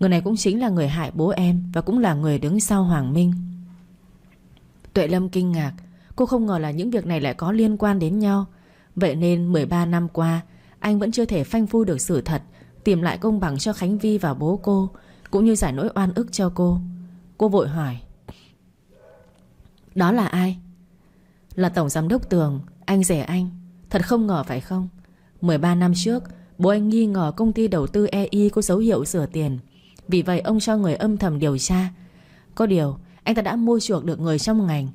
Người này cũng chính là người hại bố em Và cũng là người đứng sau Hoàng Minh. Tuệ Lâm kinh ngạc. Cô không ngờ là những việc này lại có liên quan đến nhau. Vậy nên 13 năm qua, Anh vẫn chưa thể phanh phui được sự thật, Tìm lại công bằng cho Khánh Vi và bố cô, Cũng như giải nỗi oan ức cho cô. Cô vội hỏi, Đó là ai? Là Tổng Giám đốc Tường, Anh rể anh. Thật không ngờ phải không? 13 năm trước, Bố anh nghi ngờ công ty đầu tư EI có dấu hiệu rửa tiền. Vì vậy ông cho người âm thầm điều tra. Có điều, Anh ta đã mua chuộc được người trong ngành.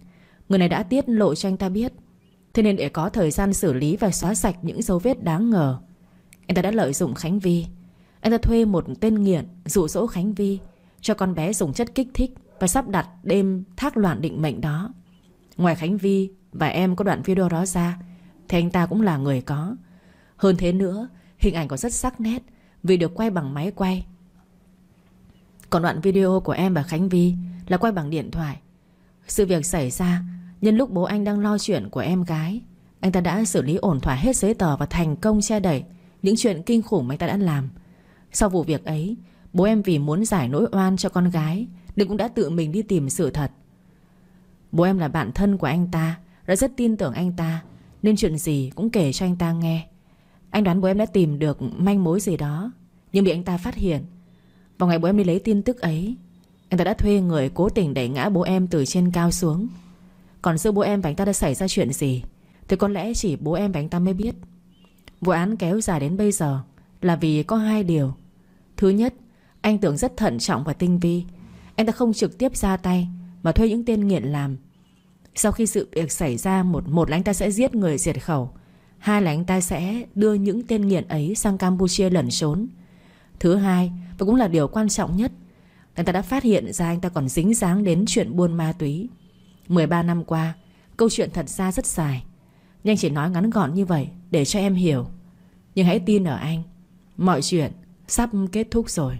Người này đã tiết lộ cho anh ta biết. Thế nên để có thời gian xử lý và xóa sạch những dấu vết đáng ngờ, Anh ta đã lợi dụng Khánh Vi. Anh ta thuê một tên nghiện dụ dỗ Khánh Vi, Cho con bé dùng chất kích thích Và sắp đặt đêm thác loạn định mệnh đó. Ngoài Khánh Vi và em có đoạn video đó ra, Thì anh ta cũng là người có. Hơn thế nữa, Hình ảnh còn rất sắc nét Vì được quay bằng máy quay. Còn đoạn video của em và Khánh Vi Là quay bằng điện thoại. Sự việc xảy ra Nhân lúc bố anh đang lo chuyện của em gái, Anh ta đã xử lý ổn thỏa hết giấy tờ Và thành công che đẩy Những chuyện kinh khủng anh ta đã làm. Sau vụ việc ấy, Bố em vì muốn giải nỗi oan cho con gái Nên cũng đã tự mình đi tìm sự thật. Bố em là bạn thân của anh ta, Đã rất tin tưởng anh ta, Nên chuyện gì cũng kể cho anh ta nghe. Anh đoán bố em đã tìm được manh mối gì đó, Nhưng bị anh ta phát hiện. Vào ngày bố em đi lấy tin tức ấy, Anh ta đã thuê người cố tình đẩy ngã bố em từ trên cao xuống. Còn giữa bố em và anh ta đã xảy ra chuyện gì? Thì có lẽ chỉ bố em và anh ta mới biết. Vụ án kéo dài đến bây giờ Là vì có hai điều. Thứ nhất Anh tưởng rất thận trọng và tinh vi. Anh ta không trực tiếp ra tay Mà thuê những tên nghiện làm. Sau khi sự việc xảy ra Một, một là anh ta sẽ giết người diệt khẩu. Hai là anh ta sẽ đưa những tên nghiện ấy Sang Campuchia lẩn trốn. Thứ hai Và cũng là điều quan trọng nhất Anh ta đã phát hiện ra anh ta còn dính dáng đến chuyện buôn ma túy. 13 năm qua, Câu chuyện thật ra rất dài. Nhưng chỉ nói ngắn gọn như vậy Để cho em hiểu. Nhưng hãy tin ở anh, Mọi chuyện sắp kết thúc rồi.